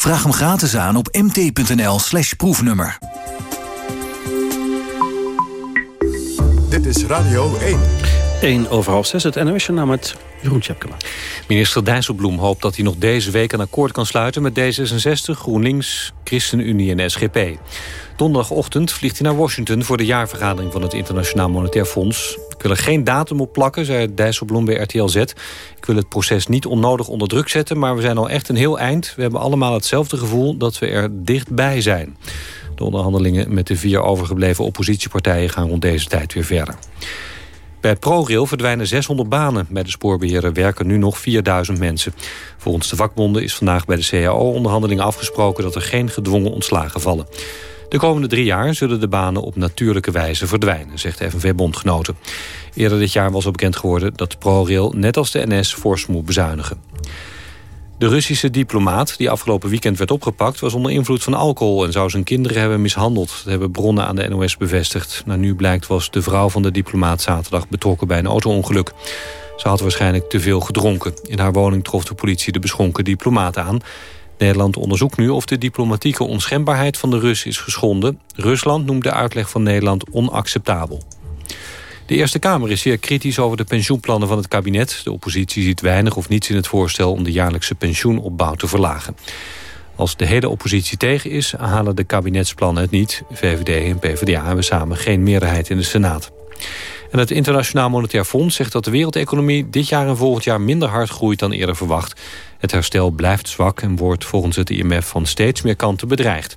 Vraag hem gratis aan op mt.nl slash proefnummer. Dit is Radio 1. 1 over half 6, het NOS-journaal met Jeroen Tjepkema. Minister Dijsselbloem hoopt dat hij nog deze week een akkoord kan sluiten... met D66, GroenLinks, ChristenUnie en SGP. Donderdagochtend vliegt hij naar Washington... voor de jaarvergadering van het Internationaal Monetair Fonds. Ik wil er geen datum op plakken, zei Dijsselbloem bij RTL Z. Ik wil het proces niet onnodig onder druk zetten... maar we zijn al echt een heel eind. We hebben allemaal hetzelfde gevoel dat we er dichtbij zijn. De onderhandelingen met de vier overgebleven oppositiepartijen... gaan rond deze tijd weer verder. Bij ProRail verdwijnen 600 banen. Bij de spoorbeheerder werken nu nog 4000 mensen. Volgens de vakbonden is vandaag bij de CAO-onderhandelingen afgesproken... dat er geen gedwongen ontslagen vallen. De komende drie jaar zullen de banen op natuurlijke wijze verdwijnen... zegt de FNV-bondgenoten. Eerder dit jaar was al bekend geworden dat ProRail... net als de NS fors moet bezuinigen. De Russische diplomaat die afgelopen weekend werd opgepakt... was onder invloed van alcohol en zou zijn kinderen hebben mishandeld. Hebben bronnen aan de NOS bevestigd. Nou, nu blijkt was de vrouw van de diplomaat zaterdag betrokken bij een auto-ongeluk. Ze had waarschijnlijk te veel gedronken. In haar woning trof de politie de beschonken diplomaat aan. Nederland onderzoekt nu of de diplomatieke onschendbaarheid van de Rus is geschonden. Rusland noemt de uitleg van Nederland onacceptabel. De Eerste Kamer is zeer kritisch over de pensioenplannen van het kabinet. De oppositie ziet weinig of niets in het voorstel om de jaarlijkse pensioenopbouw te verlagen. Als de hele oppositie tegen is, halen de kabinetsplannen het niet. VVD en PvdA hebben samen geen meerderheid in de Senaat. En het Internationaal Monetair Fonds zegt dat de wereldeconomie dit jaar en volgend jaar minder hard groeit dan eerder verwacht. Het herstel blijft zwak en wordt volgens het IMF van steeds meer kanten bedreigd.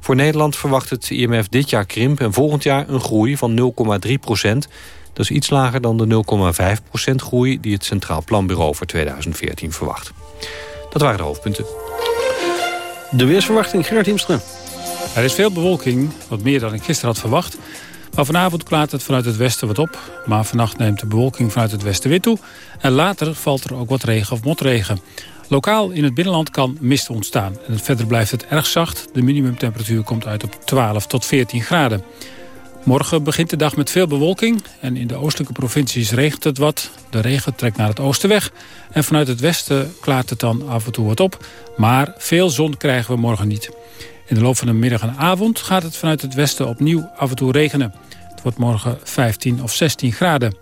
Voor Nederland verwacht het IMF dit jaar krimp en volgend jaar een groei van 0,3 procent. Dat is iets lager dan de 0,5 procent groei die het Centraal Planbureau voor 2014 verwacht. Dat waren de hoofdpunten. De weersverwachting, Gerard Hiemstra. Er is veel bewolking, wat meer dan ik gisteren had verwacht. Maar vanavond klaart het vanuit het westen wat op. Maar vannacht neemt de bewolking vanuit het westen weer toe. En later valt er ook wat regen of motregen. Lokaal in het binnenland kan mist ontstaan. En verder blijft het erg zacht. De minimumtemperatuur komt uit op 12 tot 14 graden. Morgen begint de dag met veel bewolking. En in de oostelijke provincies regent het wat. De regen trekt naar het oosten weg. En vanuit het westen klaart het dan af en toe wat op. Maar veel zon krijgen we morgen niet. In de loop van de middag en avond gaat het vanuit het westen opnieuw af en toe regenen. Het wordt morgen 15 of 16 graden.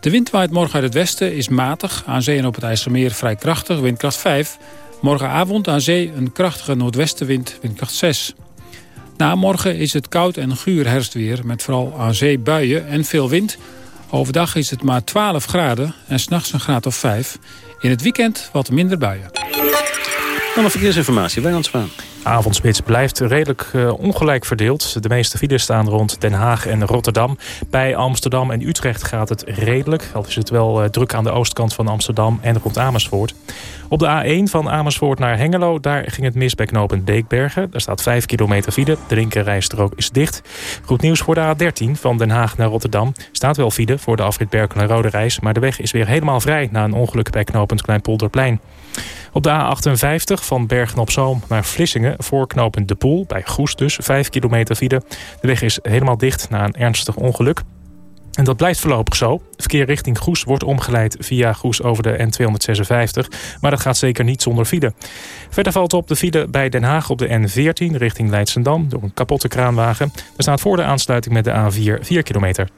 De wind waait morgen uit het westen, is matig. Aan zee en op het IJsselmeer vrij krachtig, windkracht 5. Morgenavond aan zee een krachtige noordwestenwind, windkracht 6. Na morgen is het koud en guur herfstweer... met vooral aan zee buien en veel wind. Overdag is het maar 12 graden en s'nachts een graad of 5. In het weekend wat minder buien. Dan een verkeersinformatie, Wijnand Zwaan. Avondspits blijft redelijk uh, ongelijk verdeeld. De meeste files staan rond Den Haag en Rotterdam. Bij Amsterdam en Utrecht gaat het redelijk. Al is het wel uh, druk aan de oostkant van Amsterdam en rond Amersfoort. Op de A1 van Amersfoort naar Hengelo, daar ging het mis bij knooppunt Beekbergen. Daar staat 5 kilometer file. De linkerrijstrook is dicht. Goed nieuws voor de A13 van Den Haag naar Rotterdam. Staat wel file voor de afrit Berkel en Rode Reis. Maar de weg is weer helemaal vrij na een ongeluk bij knooppunt Kleinpolderplein. Op de A58 van Bergen-op-Zoom naar Vlissingen... voorknopend De Poel, bij Goes dus, 5 kilometer file. De weg is helemaal dicht na een ernstig ongeluk. En dat blijft voorlopig zo. Verkeer richting Goes wordt omgeleid via Goes over de N256. Maar dat gaat zeker niet zonder file. Verder valt op de file bij Den Haag op de N14 richting Leidsendam... door een kapotte kraanwagen. Er staat voor de aansluiting met de A4 4 kilometer.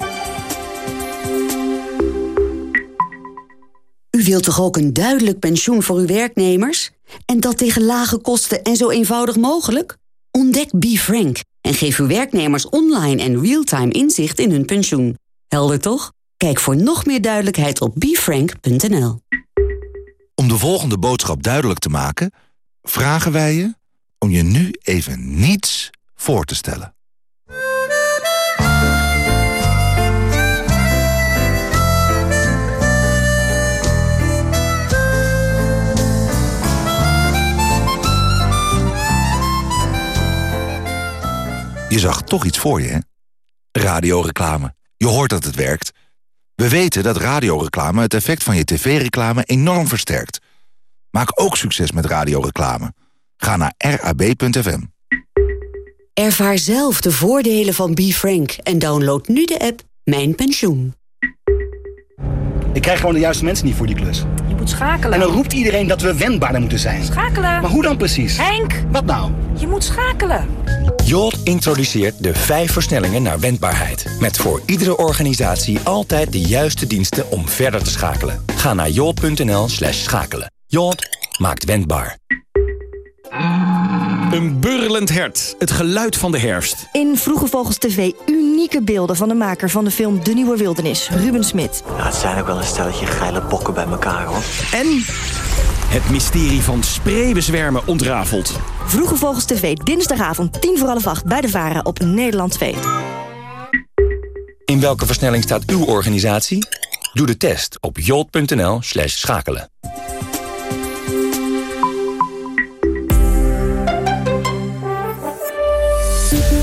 U wilt toch ook een duidelijk pensioen voor uw werknemers? En dat tegen lage kosten en zo eenvoudig mogelijk? Ontdek BeFrank en geef uw werknemers online en real-time inzicht in hun pensioen. Helder toch? Kijk voor nog meer duidelijkheid op befrank.nl. Om de volgende boodschap duidelijk te maken... vragen wij je om je nu even niets voor te stellen. Je zag toch iets voor je, hè? Radioreclame. Je hoort dat het werkt. We weten dat radioreclame het effect van je tv-reclame enorm versterkt. Maak ook succes met radioreclame. Ga naar rab.fm. Ervaar zelf de voordelen van BeFrank en download nu de app Mijn Pensioen. Ik krijg gewoon de juiste mensen niet voor die klus. Je moet schakelen. En dan roept iedereen dat we wendbaarder moeten zijn. Schakelen. Maar hoe dan precies? Henk! Wat nou? Je moet schakelen. Jolt introduceert de vijf versnellingen naar wendbaarheid. Met voor iedere organisatie altijd de juiste diensten om verder te schakelen. Ga naar jolt.nl slash schakelen. Jolt maakt wendbaar. Een burlend hert. Het geluid van de herfst. In Vroege Vogels TV unieke beelden van de maker van de film De Nieuwe Wildernis, Ruben Smit. Ja, het zijn ook wel een stelletje geile bokken bij elkaar, hoor. En het mysterie van spreeuwenzwermen ontrafeld. Vroege Vogels TV, dinsdagavond, tien voor half acht bij de Varen op Nederland 2. In welke versnelling staat uw organisatie? Doe de test op jolt.nl slash schakelen.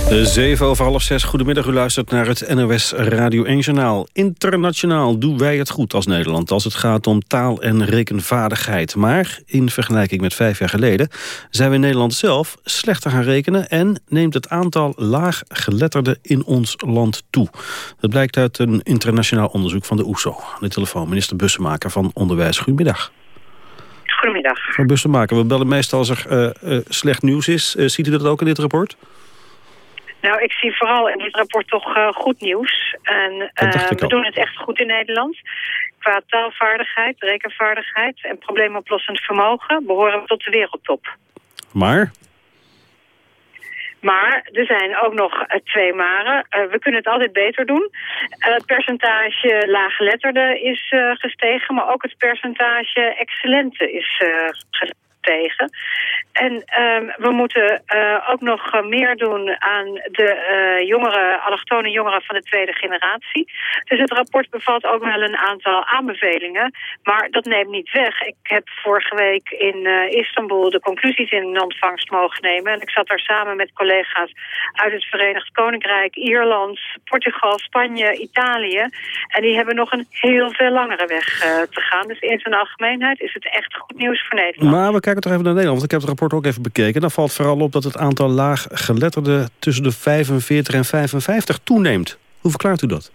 Zeven over half zes. Goedemiddag, u luistert naar het NOS Radio 1 Journaal. Internationaal doen wij het goed als Nederland als het gaat om taal en rekenvaardigheid. Maar in vergelijking met vijf jaar geleden zijn we in Nederland zelf slechter gaan rekenen... en neemt het aantal laaggeletterden in ons land toe. Dat blijkt uit een internationaal onderzoek van de OESO. De telefoon, minister Bussemaker van Onderwijs. Goedemiddag. Goedemiddag. Van Bussemaker, we bellen meestal als er uh, uh, slecht nieuws is. Uh, ziet u dat ook in dit rapport? Nou, ik zie vooral in dit rapport toch uh, goed nieuws. En uh, we doen het echt goed in Nederland. Qua taalvaardigheid, rekenvaardigheid en probleemoplossend vermogen behoren we tot de wereldtop. Maar? Maar er zijn ook nog uh, twee maren. Uh, we kunnen het altijd beter doen. Uh, het percentage laaggeletterden is gestegen, maar ook het percentage excellente is gestegen En um, we moeten uh, ook nog meer doen aan de uh, jongeren, allochtone jongeren van de tweede generatie. Dus het rapport bevat ook wel een aantal aanbevelingen. Maar dat neemt niet weg. Ik heb vorige week in Istanbul de conclusies in ontvangst mogen nemen. En ik zat daar samen met collega's uit het Verenigd Koninkrijk, Ierland, Portugal, Spanje, Italië. En die hebben nog een heel veel langere weg te gaan. Dus in zijn algemeenheid is het echt goed nieuws voor Nederland. Maar we toch even naar Nederland. Want ik heb het rapport ook even bekeken. Dan valt vooral op dat het aantal laaggeletterden tussen de 45 en 55 toeneemt. Hoe verklaart u dat?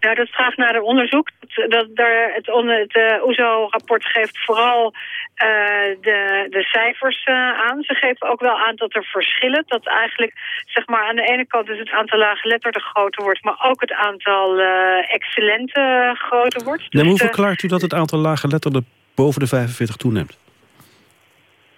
Nou, dat vraagt naar een onderzoek. Dat, dat, daar het het uh, OESO-rapport geeft vooral uh, de, de cijfers uh, aan. Ze geven ook wel aan dat er verschillen. Dat eigenlijk, zeg maar, aan de ene kant dus het aantal lage letterden groter wordt... maar ook het aantal excellente groter wordt. Dus, hoe verklaart u dat het aantal lage letterden boven de 45 toeneemt?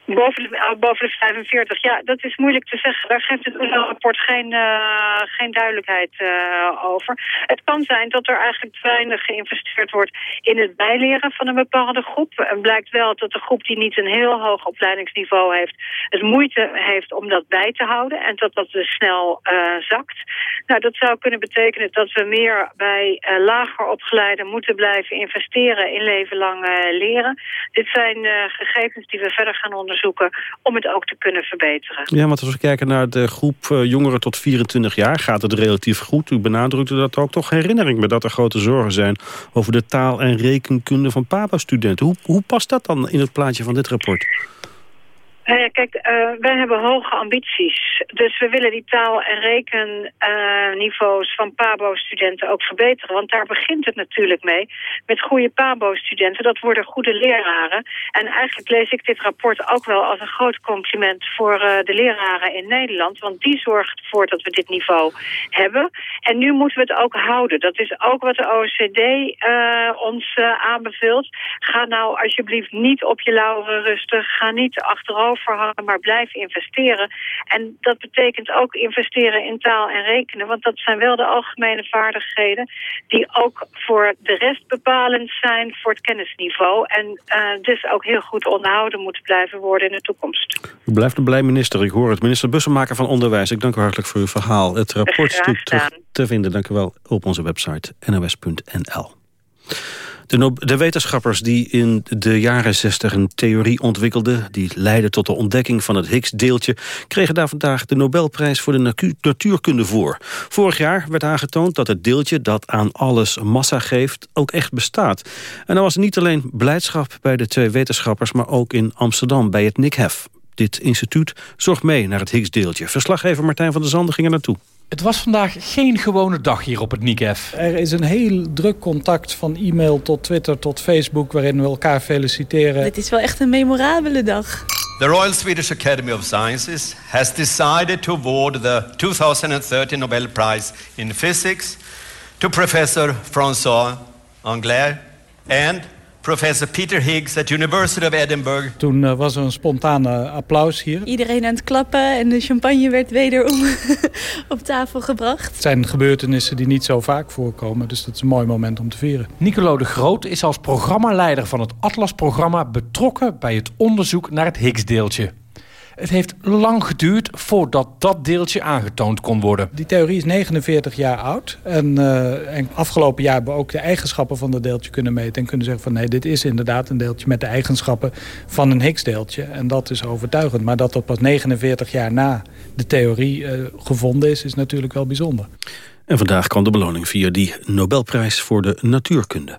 Boven de, oh, boven de 45, ja, dat is moeilijk te zeggen. Daar geeft het rapport geen, uh, geen duidelijkheid uh, over. Het kan zijn dat er eigenlijk weinig geïnvesteerd wordt in het bijleren van een bepaalde groep. En blijkt wel dat de groep die niet een heel hoog opleidingsniveau heeft... het moeite heeft om dat bij te houden en dat dat dus snel uh, zakt. Nou, dat zou kunnen betekenen dat we meer bij lager opgeleiden moeten blijven investeren in leven lang leren. Dit zijn gegevens die we verder gaan onderzoeken onderzoeken om het ook te kunnen verbeteren. Ja, want als we kijken naar de groep eh, jongeren tot 24 jaar... gaat het relatief goed. U benadrukte dat ook toch herinnering me dat er grote zorgen zijn... over de taal- en rekenkunde van papa-studenten. Hoe, hoe past dat dan in het plaatje van dit rapport? Uh, kijk, uh, wij hebben hoge ambities. Dus we willen die taal- en rekenniveaus van PABO-studenten ook verbeteren. Want daar begint het natuurlijk mee. Met goede PABO-studenten, dat worden goede leraren. En eigenlijk lees ik dit rapport ook wel als een groot compliment voor de leraren in Nederland. Want die zorgt ervoor dat we dit niveau hebben. En nu moeten we het ook houden. Dat is ook wat de OECD ons aanbeveelt. Ga nou alsjeblieft niet op je lauren rusten. Ga niet achterover verhangen, maar blijf investeren. En dat betekent ook investeren in taal en rekenen, want dat zijn wel de algemene vaardigheden die ook voor de rest bepalend zijn voor het kennisniveau. En uh, dus ook heel goed onderhouden moeten blijven worden in de toekomst. U blijft een blij minister, ik hoor het. Minister Bussemaker van Onderwijs, ik dank u hartelijk voor uw verhaal. Het rapport is terug te vinden, dank u wel, op onze website nos.nl. De, wetenschappers die in de jaren 60 een theorie ontwikkelden... die leidde tot de ontdekking van het Higgs-deeltje... kregen daar vandaag de Nobelprijs voor de natuurkunde voor. Vorig jaar werd aangetoond dat het deeltje dat aan alles massa geeft... ook echt bestaat. En er was niet alleen blijdschap bij de twee wetenschappers... maar ook in Amsterdam bij het NICHEF. Dit instituut zorgt mee naar het Higgs-deeltje. Verslaggever Martijn van der Zanden ging er naartoe. Het was vandaag geen gewone dag hier op het NICEF. Er is een heel druk contact van e-mail tot Twitter tot Facebook... waarin we elkaar feliciteren. Het is wel echt een memorabele dag. The Royal Swedish Academy of Sciences has decided to award the 2013 Nobel Prize in Physics... to Professor François Anglais and professor Peter Higgs at University of Edinburgh. Toen uh, was er een spontane applaus hier. Iedereen aan het klappen en de champagne werd wederom (laughs) op tafel gebracht. Het zijn gebeurtenissen die niet zo vaak voorkomen, dus dat is een mooi moment om te vieren. Nicolo de Groot is als programmaleider van het Atlas-programma betrokken bij het onderzoek naar het Higgs-deeltje. Het heeft lang geduurd voordat dat deeltje aangetoond kon worden. Die theorie is 49 jaar oud. En, uh, en afgelopen jaar hebben we ook de eigenschappen van dat deeltje kunnen meten. En kunnen zeggen van nee, dit is inderdaad een deeltje met de eigenschappen van een Higgs-deeltje. En dat is overtuigend. Maar dat dat pas 49 jaar na de theorie uh, gevonden is, is natuurlijk wel bijzonder. En vandaag kwam de beloning via die Nobelprijs voor de natuurkunde.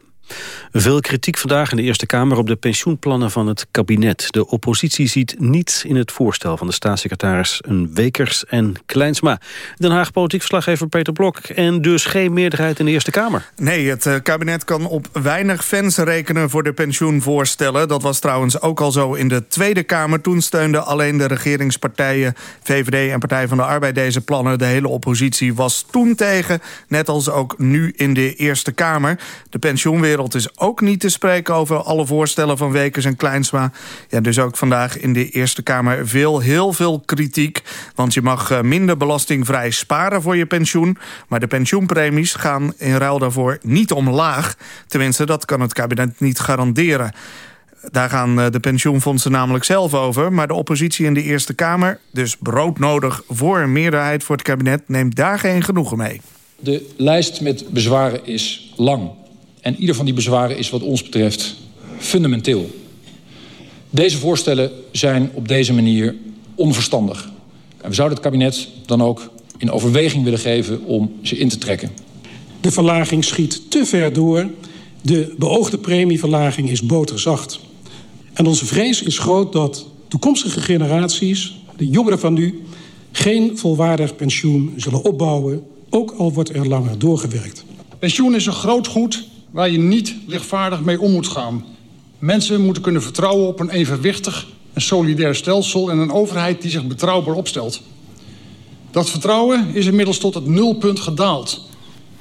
Veel kritiek vandaag in de Eerste Kamer op de pensioenplannen van het kabinet. De oppositie ziet niets in het voorstel van de staatssecretaris een Wekers en Kleinsma. Den Haag politiek verslaggever Peter Blok. En dus geen meerderheid in de Eerste Kamer. Nee, het eh, kabinet kan op weinig fans rekenen voor de pensioenvoorstellen. Dat was trouwens ook al zo in de Tweede Kamer. Toen steunden alleen de regeringspartijen VVD en Partij van de Arbeid deze plannen. De hele oppositie was toen tegen, net als ook nu in de Eerste Kamer. De pensioenwereld is ook niet te spreken over alle voorstellen van Wekers en Kleinsma. Ja, dus ook vandaag in de Eerste Kamer veel, heel veel kritiek. Want je mag eh, minder belastingvrij sparen voor je pensioen. Maar de pensioenpremies gaan in ruil daarvoor niet omlaag. Tenminste, dat kan het kabinet niet garanderen. Daar gaan eh, de pensioenfondsen namelijk zelf over. Maar de oppositie in de Eerste Kamer, dus broodnodig voor een meerderheid voor het kabinet... neemt daar geen genoegen mee. De lijst met bezwaren is lang. En ieder van die bezwaren is wat ons betreft fundamenteel. Deze voorstellen zijn op deze manier onverstandig. En we zouden het kabinet dan ook in overweging willen geven om ze in te trekken. De verlaging schiet te ver door. De beoogde premieverlaging is boterzacht. En onze vrees is groot dat toekomstige generaties, de jongeren van nu... geen volwaardig pensioen zullen opbouwen, ook al wordt er langer doorgewerkt. Pensioen is een groot goed waar je niet lichtvaardig mee om moet gaan. Mensen moeten kunnen vertrouwen op een evenwichtig en solidair stelsel... en een overheid die zich betrouwbaar opstelt. Dat vertrouwen is inmiddels tot het nulpunt gedaald.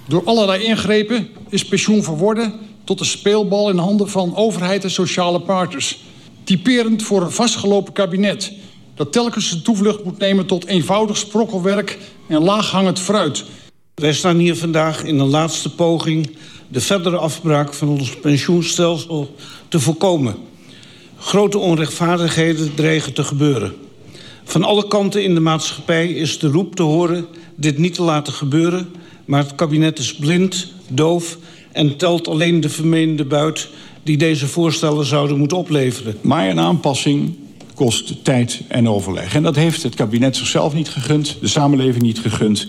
Door allerlei ingrepen is pensioen verworden tot een speelbal in handen van overheid en sociale partners. Typerend voor een vastgelopen kabinet dat telkens zijn toevlucht moet nemen tot eenvoudig sprokkelwerk en laaghangend fruit. Wij staan hier vandaag in een laatste poging de verdere afbraak van ons pensioenstelsel te voorkomen. Grote onrechtvaardigheden dreigen te gebeuren. Van alle kanten in de maatschappij is de roep te horen dit niet te laten gebeuren... maar het kabinet is blind, doof en telt alleen de vermeende buit... die deze voorstellen zouden moeten opleveren. Maar een aanpassing kost tijd en overleg. En dat heeft het kabinet zichzelf niet gegund, de samenleving niet gegund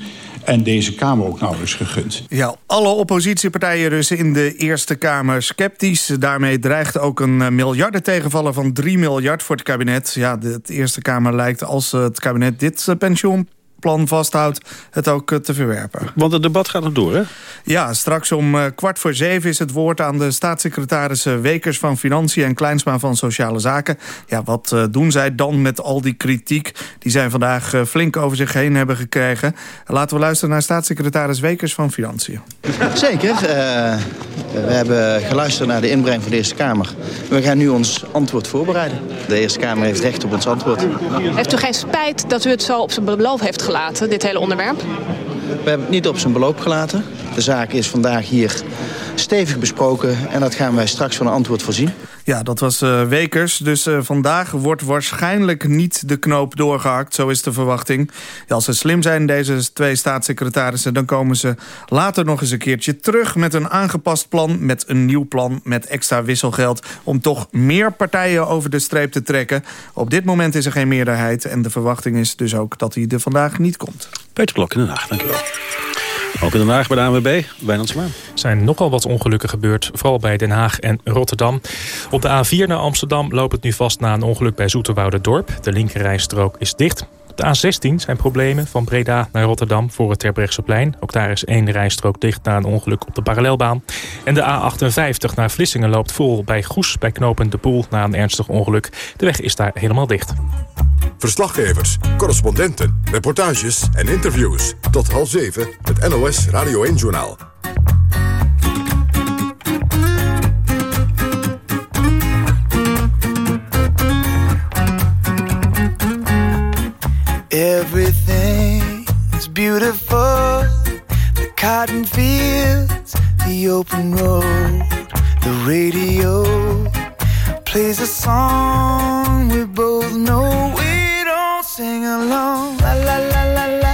en deze Kamer ook nauwelijks gegund. Ja, alle oppositiepartijen dus in de Eerste Kamer sceptisch. Daarmee dreigt ook een eh, miljarden tegenvallen van 3 miljard voor het kabinet. Ja, de Eerste Kamer lijkt als het kabinet dit eh, pensioen plan vasthoudt, het ook eh, te verwerpen. Want het debat gaat nog door, hè? Ja, straks om uh, kwart voor zeven is het woord aan de staatssecretarissen Wekers van Financiën en Kleinsma van Sociale Zaken. Ja, wat uh, doen zij dan met al die kritiek die zij vandaag flink over zich heen hebben gekregen? Laten we luisteren naar staatssecretaris Wekers van Financiën. Zeker. we hebben geluisterd naar de inbreng van de Eerste Kamer. We gaan nu ons antwoord voorbereiden. De Eerste Kamer heeft recht op ons antwoord. Heeft u geen spijt dat u het zo op zijn beloof heeft dit hele onderwerp? We hebben het niet op zijn beloop gelaten. De zaak is vandaag hier stevig besproken en dat gaan wij straks van een antwoord voorzien. Ja, dat was uh, Wekers. Dus uh, vandaag wordt waarschijnlijk niet de knoop doorgehakt. Zo is de verwachting. Als ze slim zijn, deze twee staatssecretarissen... dan komen ze later nog eens een keertje terug met een aangepast plan... met een nieuw plan met extra wisselgeld... om toch meer partijen over de streep te trekken. Op dit moment is er geen meerderheid. En de verwachting is dus ook dat hij er vandaag niet komt. Peter Blok in Den Haag, dank u wel. Ook in Den Haag bij de ANWB, Wijnand Er zijn nogal wat ongelukken gebeurd, vooral bij Den Haag en Rotterdam. Op de A4 naar Amsterdam loopt het nu vast na een ongeluk bij Dorp. De linkerrijstrook is dicht. De A16 zijn problemen van Breda naar Rotterdam voor het Terbrechtseplein. Ook daar is één rijstrook dicht na een ongeluk op de parallelbaan. En de A58 naar Vlissingen loopt vol bij Goes bij knooppunt De Poel na een ernstig ongeluk. De weg is daar helemaal dicht. Verslaggevers, correspondenten, reportages en interviews. Tot half zeven, het NOS Radio 1-journaal. Everything is beautiful. The cotton fields, the open road, the radio plays a song we both know. We don't sing along. La la la la la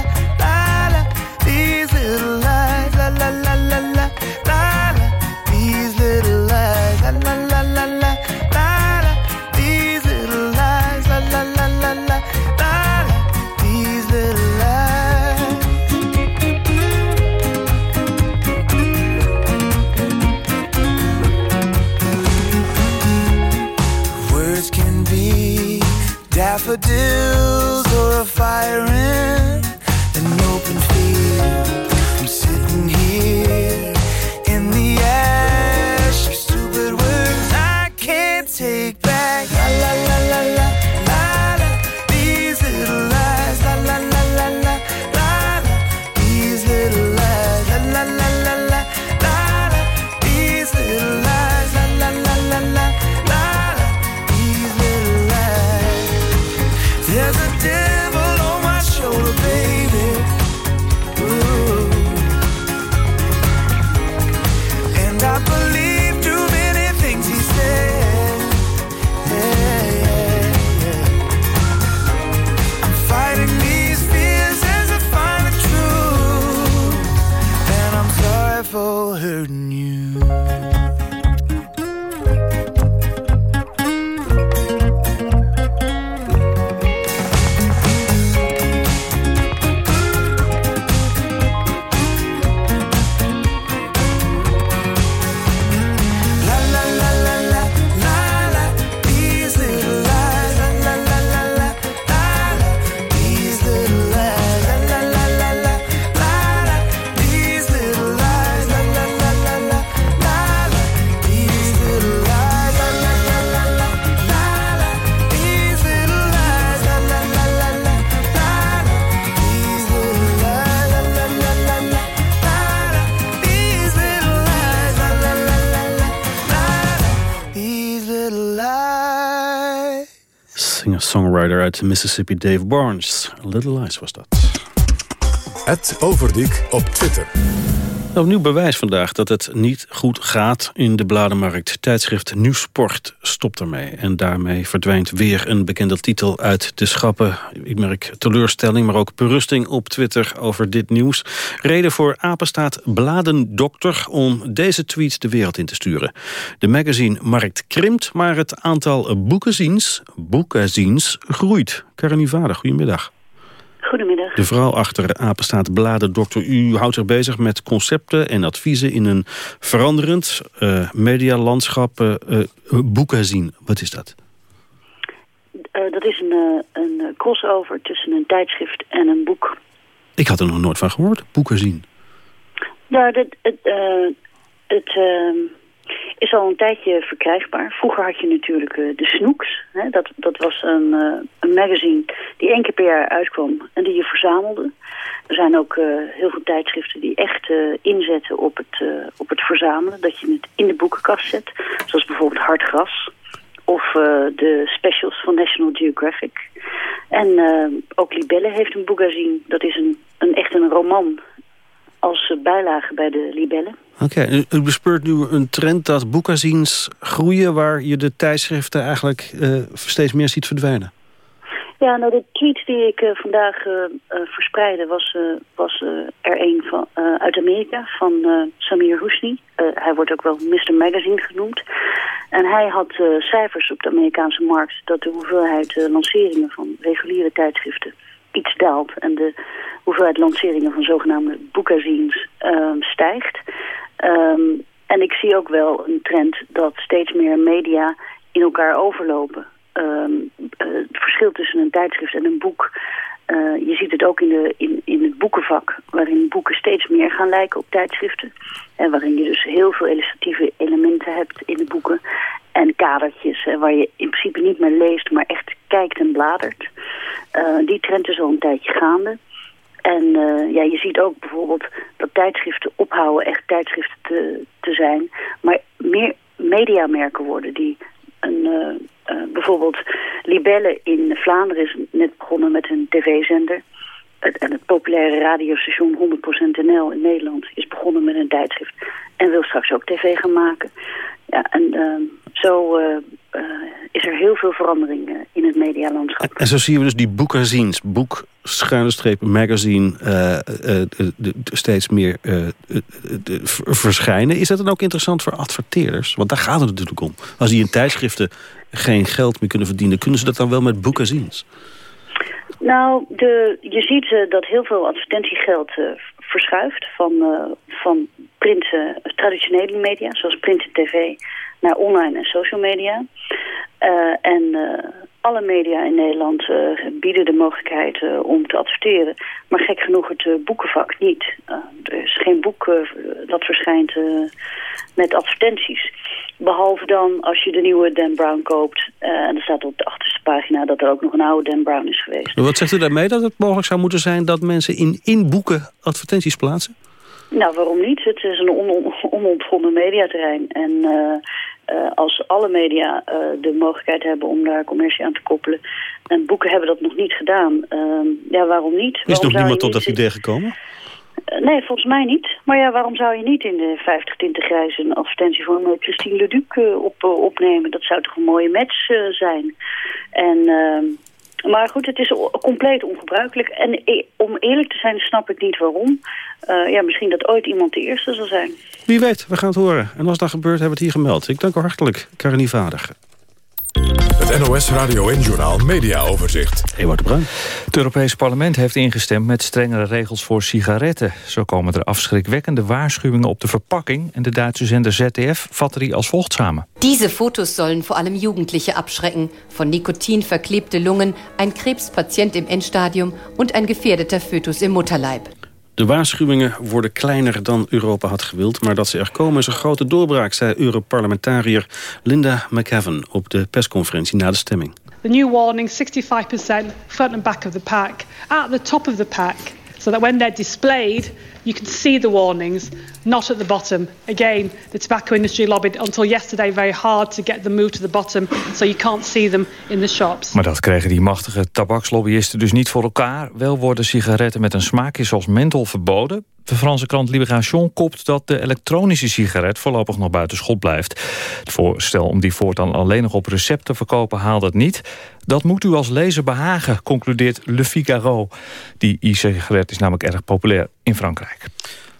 Singer-songwriter uit Mississippi, Dave Barnes. Little Lies was dat. Het Overdiek op Twitter. Opnieuw bewijs vandaag dat het niet goed gaat in de bladenmarkt. Tijdschrift Nieuwsport stopt ermee. En daarmee verdwijnt weer een bekende titel uit de schappen. Ik merk teleurstelling, maar ook berusting op Twitter over dit nieuws. Reden voor Apenstaat Bladendokter om deze tweet de wereld in te sturen. De magazinemarkt krimpt, maar het aantal boekenziens, boekenziens groeit. Karin Vader, goedemiddag. Goedemiddag. De vrouw achter Apenstaat Bladen Dokter. U houdt zich bezig met concepten en adviezen in een veranderend uh, medialandschap. Uh, boeken zien, wat is dat? Dat is een, een crossover tussen een tijdschrift en een boek. Ik had er nog nooit van gehoord, boeken zien. Nou, dat, het, het ehm, is al een tijdje verkrijgbaar. Vroeger had je natuurlijk uh, de Snoeks. Hè? Dat, dat was een, uh, een magazine die één keer per jaar uitkwam en die je verzamelde. Er zijn ook uh, heel veel tijdschriften die echt inzetten op het, op het verzamelen. Dat je het in de boekenkast zet. Zoals bijvoorbeeld Hartgras. Of de specials van National Geographic. En ook Libelle heeft een boekazine. Dat is een, een, echt een roman als bijlage bij de libellen. Oké, okay. u bespeurt nu een trend dat boekazines groeien... waar je de tijdschriften eigenlijk uh, steeds meer ziet verdwijnen. Ja, nou de tweet die ik uh, vandaag uh, verspreidde was, was er een van, uit Amerika van Samir Husni. hij wordt ook wel Mr. Magazine genoemd. En hij had cijfers op de Amerikaanse markt dat de hoeveelheid lanceringen van reguliere tijdschriften iets daalt en de hoeveelheid lanceringen van zogenaamde boekazines stijgt. Um, en ik zie ook wel een trend dat steeds meer media in elkaar overlopen. Um, uh, het verschil tussen een tijdschrift en een boek. Uh, je ziet het ook in, de, in, in het boekenvak, waarin boeken steeds meer gaan lijken op tijdschriften. En waarin je dus heel veel illustratieve elementen hebt in de boeken. En kadertjes, hè, waar je in principe niet meer leest, maar echt kijkt en bladert. Die trend is al een tijdje gaande. En uh, ja, je ziet ook bijvoorbeeld dat tijdschriften ophouden echt tijdschriften te, te zijn. Maar meer mediamerken worden die een, uh, uh, bijvoorbeeld Libelle in Vlaanderen is net begonnen met een tv-zender. En het populaire radiostation 100% NL in Nederland is begonnen met een tijdschrift. En wil straks ook tv gaan maken. Ja, en zo is er heel veel verandering in het medialandschap. En zo zien we dus die boekazines, boek, schuine streep, magazine, steeds meer verschijnen. Is dat dan ook interessant voor adverteerders? Want daar gaat het natuurlijk om. Als die in tijdschriften geen geld meer kunnen verdienen, kunnen ze dat dan wel met boekazines? Nou, de, je ziet dat heel veel advertentiegeld verschuift van, van print, traditionele media, zoals print en tv, naar online en social media. Uh, en uh, alle media in Nederland uh, bieden de mogelijkheid om te adverteren. Maar gek genoeg het boekenvak niet. er is geen boek dat verschijnt met advertenties. Behalve dan als je de nieuwe Dan Brown koopt. en er staat op de achterste pagina dat er ook nog een oude Dan Brown is geweest. Wat zegt u daarmee? Dat het mogelijk zou moeten zijn dat mensen in, in boeken advertenties plaatsen? Nou, waarom niet? Het is een on onontgonnen mediaterrein. En uh, uh, als alle media uh, de mogelijkheid hebben om daar commercie aan te koppelen... en boeken hebben dat nog niet gedaan, ehm, ja, waarom niet? Is er nog niemand tot dat idee gekomen? nee, volgens mij niet. Maar ja, waarom zou je niet in de 50 tinten grijs een advertentie van Christine Leduc op, opnemen? Dat zou toch een mooie match zijn? En... Maar goed, het is compleet ongebruikelijk. En om eerlijk te zijn snap ik niet waarom. Uh, ja, misschien dat ooit iemand de eerste zal zijn. Wie weet, we gaan het horen. En als dat gebeurt, hebben we het hier gemeld. Ik dank u hartelijk, Karini Vader. Het NOS Radio en Journal Media Overzicht. Ewout de Bruin. Het Europees Parlement heeft ingestemd met strengere regels voor sigaretten. Zo komen er afschrikwekkende waarschuwingen op de verpakking... en de Duitse zender ZDF vatte die als volgt samen. Diese Fotos sollen vor allem Jugendliche abschrecken. Von Nikotin verklebte Lungen, ein Krebspatient im Endstadium... und ein gefährdeter Fötus im Mutterleib. De waarschuwingen worden kleiner dan Europa had gewild... maar dat ze er komen is een grote doorbraak... zei Europarlementariër Linda McEvan op de persconferentie na de stemming. The new warning, 65% front back of the pack. At the top of the pack, so that when they're displayed, you can see the warnings, not at the bottom. Again, the tobacco industry lobbied until yesterday very hard to get them moved to the bottom, so you can't see them in the shops. Maar dat kregen die machtige tabakslobbyisten dus niet voor elkaar. Wel worden sigaretten met een smaakje zoals menthol verboden. De Franse krant Libération kopt dat de elektronische sigaret voorlopig nog buiten schot blijft. Het voorstel om die voortaan alleen nog op recept te verkopen haalt het niet. Dat moet u als lezer behagen, concludeert Le Figaro. Die e-sigaret is namelijk erg populair in Frankrijk.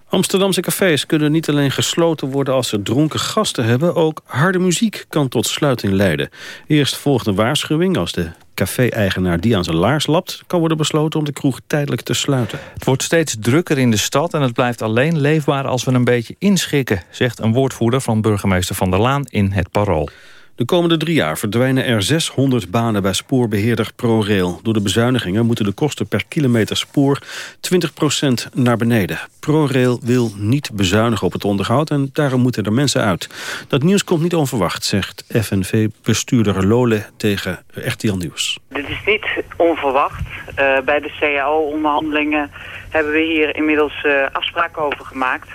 Amsterdamse cafés kunnen niet alleen gesloten worden als ze dronken gasten hebben... ook harde muziek kan tot sluiting leiden. Eerst volgt een waarschuwing als de café-eigenaar die aan zijn laars lapt... kan worden besloten om de kroeg tijdelijk te sluiten. Het wordt steeds drukker in de stad en het blijft alleen leefbaar als we een beetje inschikken... zegt een woordvoerder van burgemeester Van der Laan in het Parool. De komende drie jaar verdwijnen er 600 banen bij spoorbeheerder ProRail. Door de bezuinigingen moeten de kosten per kilometer spoor 20% naar beneden. ProRail wil niet bezuinigen op het onderhoud en daarom moeten er mensen uit. Dat nieuws komt niet onverwacht, zegt FNV-bestuurder Lole tegen RTL Nieuws. Dit is niet onverwacht. Uh, bij de CAO-onderhandelingen hebben we hier inmiddels uh, afspraken over gemaakt...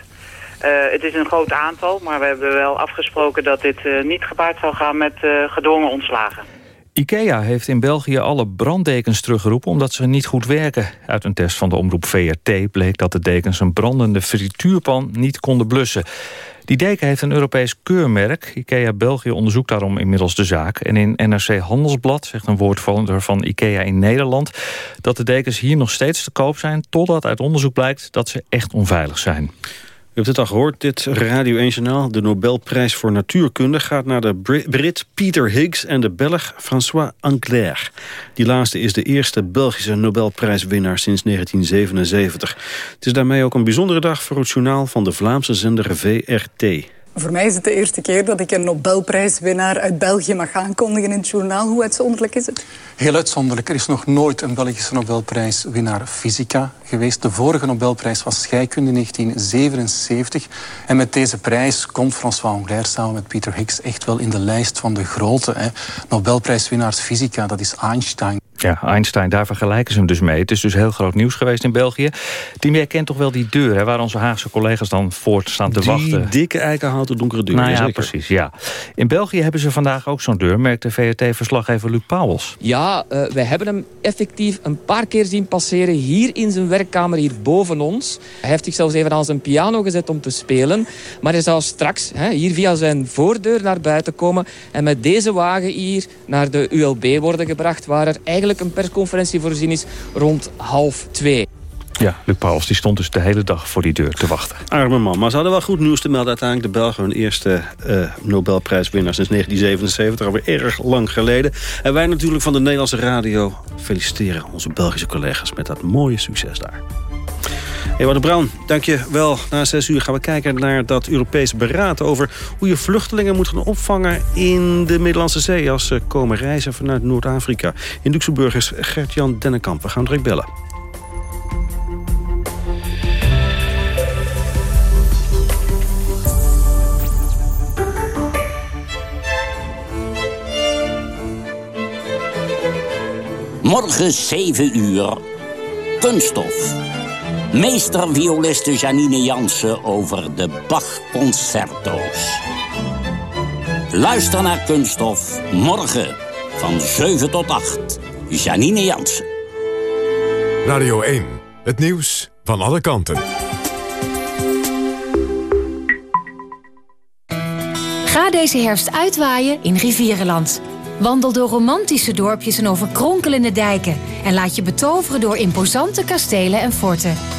Uh, het is een groot aantal, maar we hebben wel afgesproken dat dit uh, niet gepaard zal gaan met uh, gedwongen ontslagen. IKEA heeft in België alle branddekens teruggeroepen omdat ze niet goed werken. Uit een test van de omroep VRT bleek dat de dekens een brandende frituurpan niet konden blussen. Die deken heeft een Europees keurmerk. IKEA België onderzoekt daarom inmiddels de zaak. En in NRC Handelsblad zegt een woordvoerder van IKEA in Nederland... dat de dekens hier nog steeds te koop zijn... totdat uit onderzoek blijkt dat ze echt onveilig zijn. Hebt het al gehoord, dit Radio 1-journaal. De Nobelprijs voor Natuurkunde gaat naar de Brit Peter Higgs... en de Belg François Anclair. Die laatste is de eerste Belgische Nobelprijswinnaar sinds 1977. Het is daarmee ook een bijzondere dag voor het journaal... van de Vlaamse zender VRT. Voor mij is het de eerste keer dat ik een Nobelprijswinnaar uit België mag aankondigen in het journaal. Hoe uitzonderlijk is het? Heel uitzonderlijk. Er is nog nooit een Belgische Nobelprijswinnaar fysica geweest. De vorige Nobelprijs was scheikunde in 1977. En met deze prijs komt François Anglaire samen met Peter Higgs echt wel in de lijst van de grote. Hè. Nobelprijswinnaars fysica, dat is Einstein. Ja, Einstein, daar vergelijken ze hem dus mee. Het is dus heel groot nieuws geweest in België. Team, jij kent toch wel die deur, hè, waar onze Haagse collega's dan voor staan te die wachten. Die dikke eikenhouten donkere deur. Nou ja, zeker. precies, ja. In België hebben ze vandaag ook zo'n deur, merkte VRT-verslaggever Luc Pauwels. Ja, uh, wij hebben hem effectief een paar keer zien passeren hier in zijn werkkamer, hier boven ons. Hij heeft zich zelfs even aan zijn piano gezet om te spelen. Maar hij zou straks hè, hier via zijn voordeur naar buiten komen en met deze wagen hier naar de ULB worden gebracht, waar er eigenlijk een persconferentie voorzien is rond half twee. Ja, Luc Pauwels die stond dus de hele dag voor die deur te wachten. Arme man, maar ze hadden wel goed nieuws te melden uiteindelijk. De Belgen hun eerste uh, Nobelprijswinnaar sinds 1977, alweer erg lang geleden. En wij natuurlijk van de Nederlandse radio feliciteren onze Belgische collega's met dat mooie succes daar. Ewout Brown, dank je wel. Na zes uur gaan we kijken naar dat Europese beraad... over hoe je vluchtelingen moet gaan opvangen in de Middellandse Zee... als ze komen reizen vanuit Noord-Afrika. In Luxemburg is Gert-Jan Dennekamp. We gaan direct bellen. Morgen 7 uur. Kunststof. Meestervioliste Janine Jansen over de Bach-concerto's. Luister naar Kunststof morgen van 7 tot 8. Janine Jansen. Radio 1, het nieuws van alle kanten. Ga deze herfst uitwaaien in Rivierenland. Wandel door romantische dorpjes en over kronkelende dijken. En laat je betoveren door imposante kastelen en forten.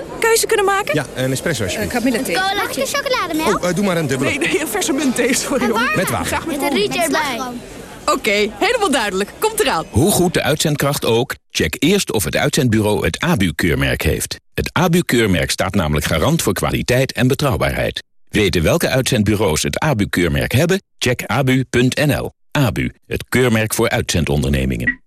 En, keuze kunnen maken? Ja, een espresso alsjeblieft. kamillethee. Mag ik de chocolademelk? Oh, eh, doe maar een dubbele. Nee, nee, een verse muntthee, sorry hoor. Met water. Graag met, Met een rietje erbij. Oké, helemaal duidelijk. Komt eraan. Hoe goed de uitzendkracht ook, check eerst of het uitzendbureau het ABU-keurmerk heeft. Het ABU-keurmerk staat namelijk garant voor kwaliteit en betrouwbaarheid. Weten welke uitzendbureaus het ABU-keurmerk hebben? Check abu.nl. ABU, het keurmerk voor uitzendondernemingen.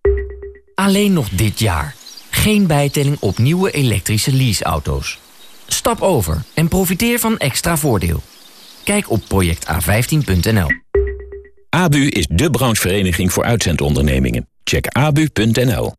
Alleen nog dit jaar. Geen bijtelling op nieuwe elektrische leaseauto's. Stap over en profiteer van extra voordeel. Kijk op projecta15.nl. ABU is de branchevereniging voor uitzendondernemingen. Check abu.nl.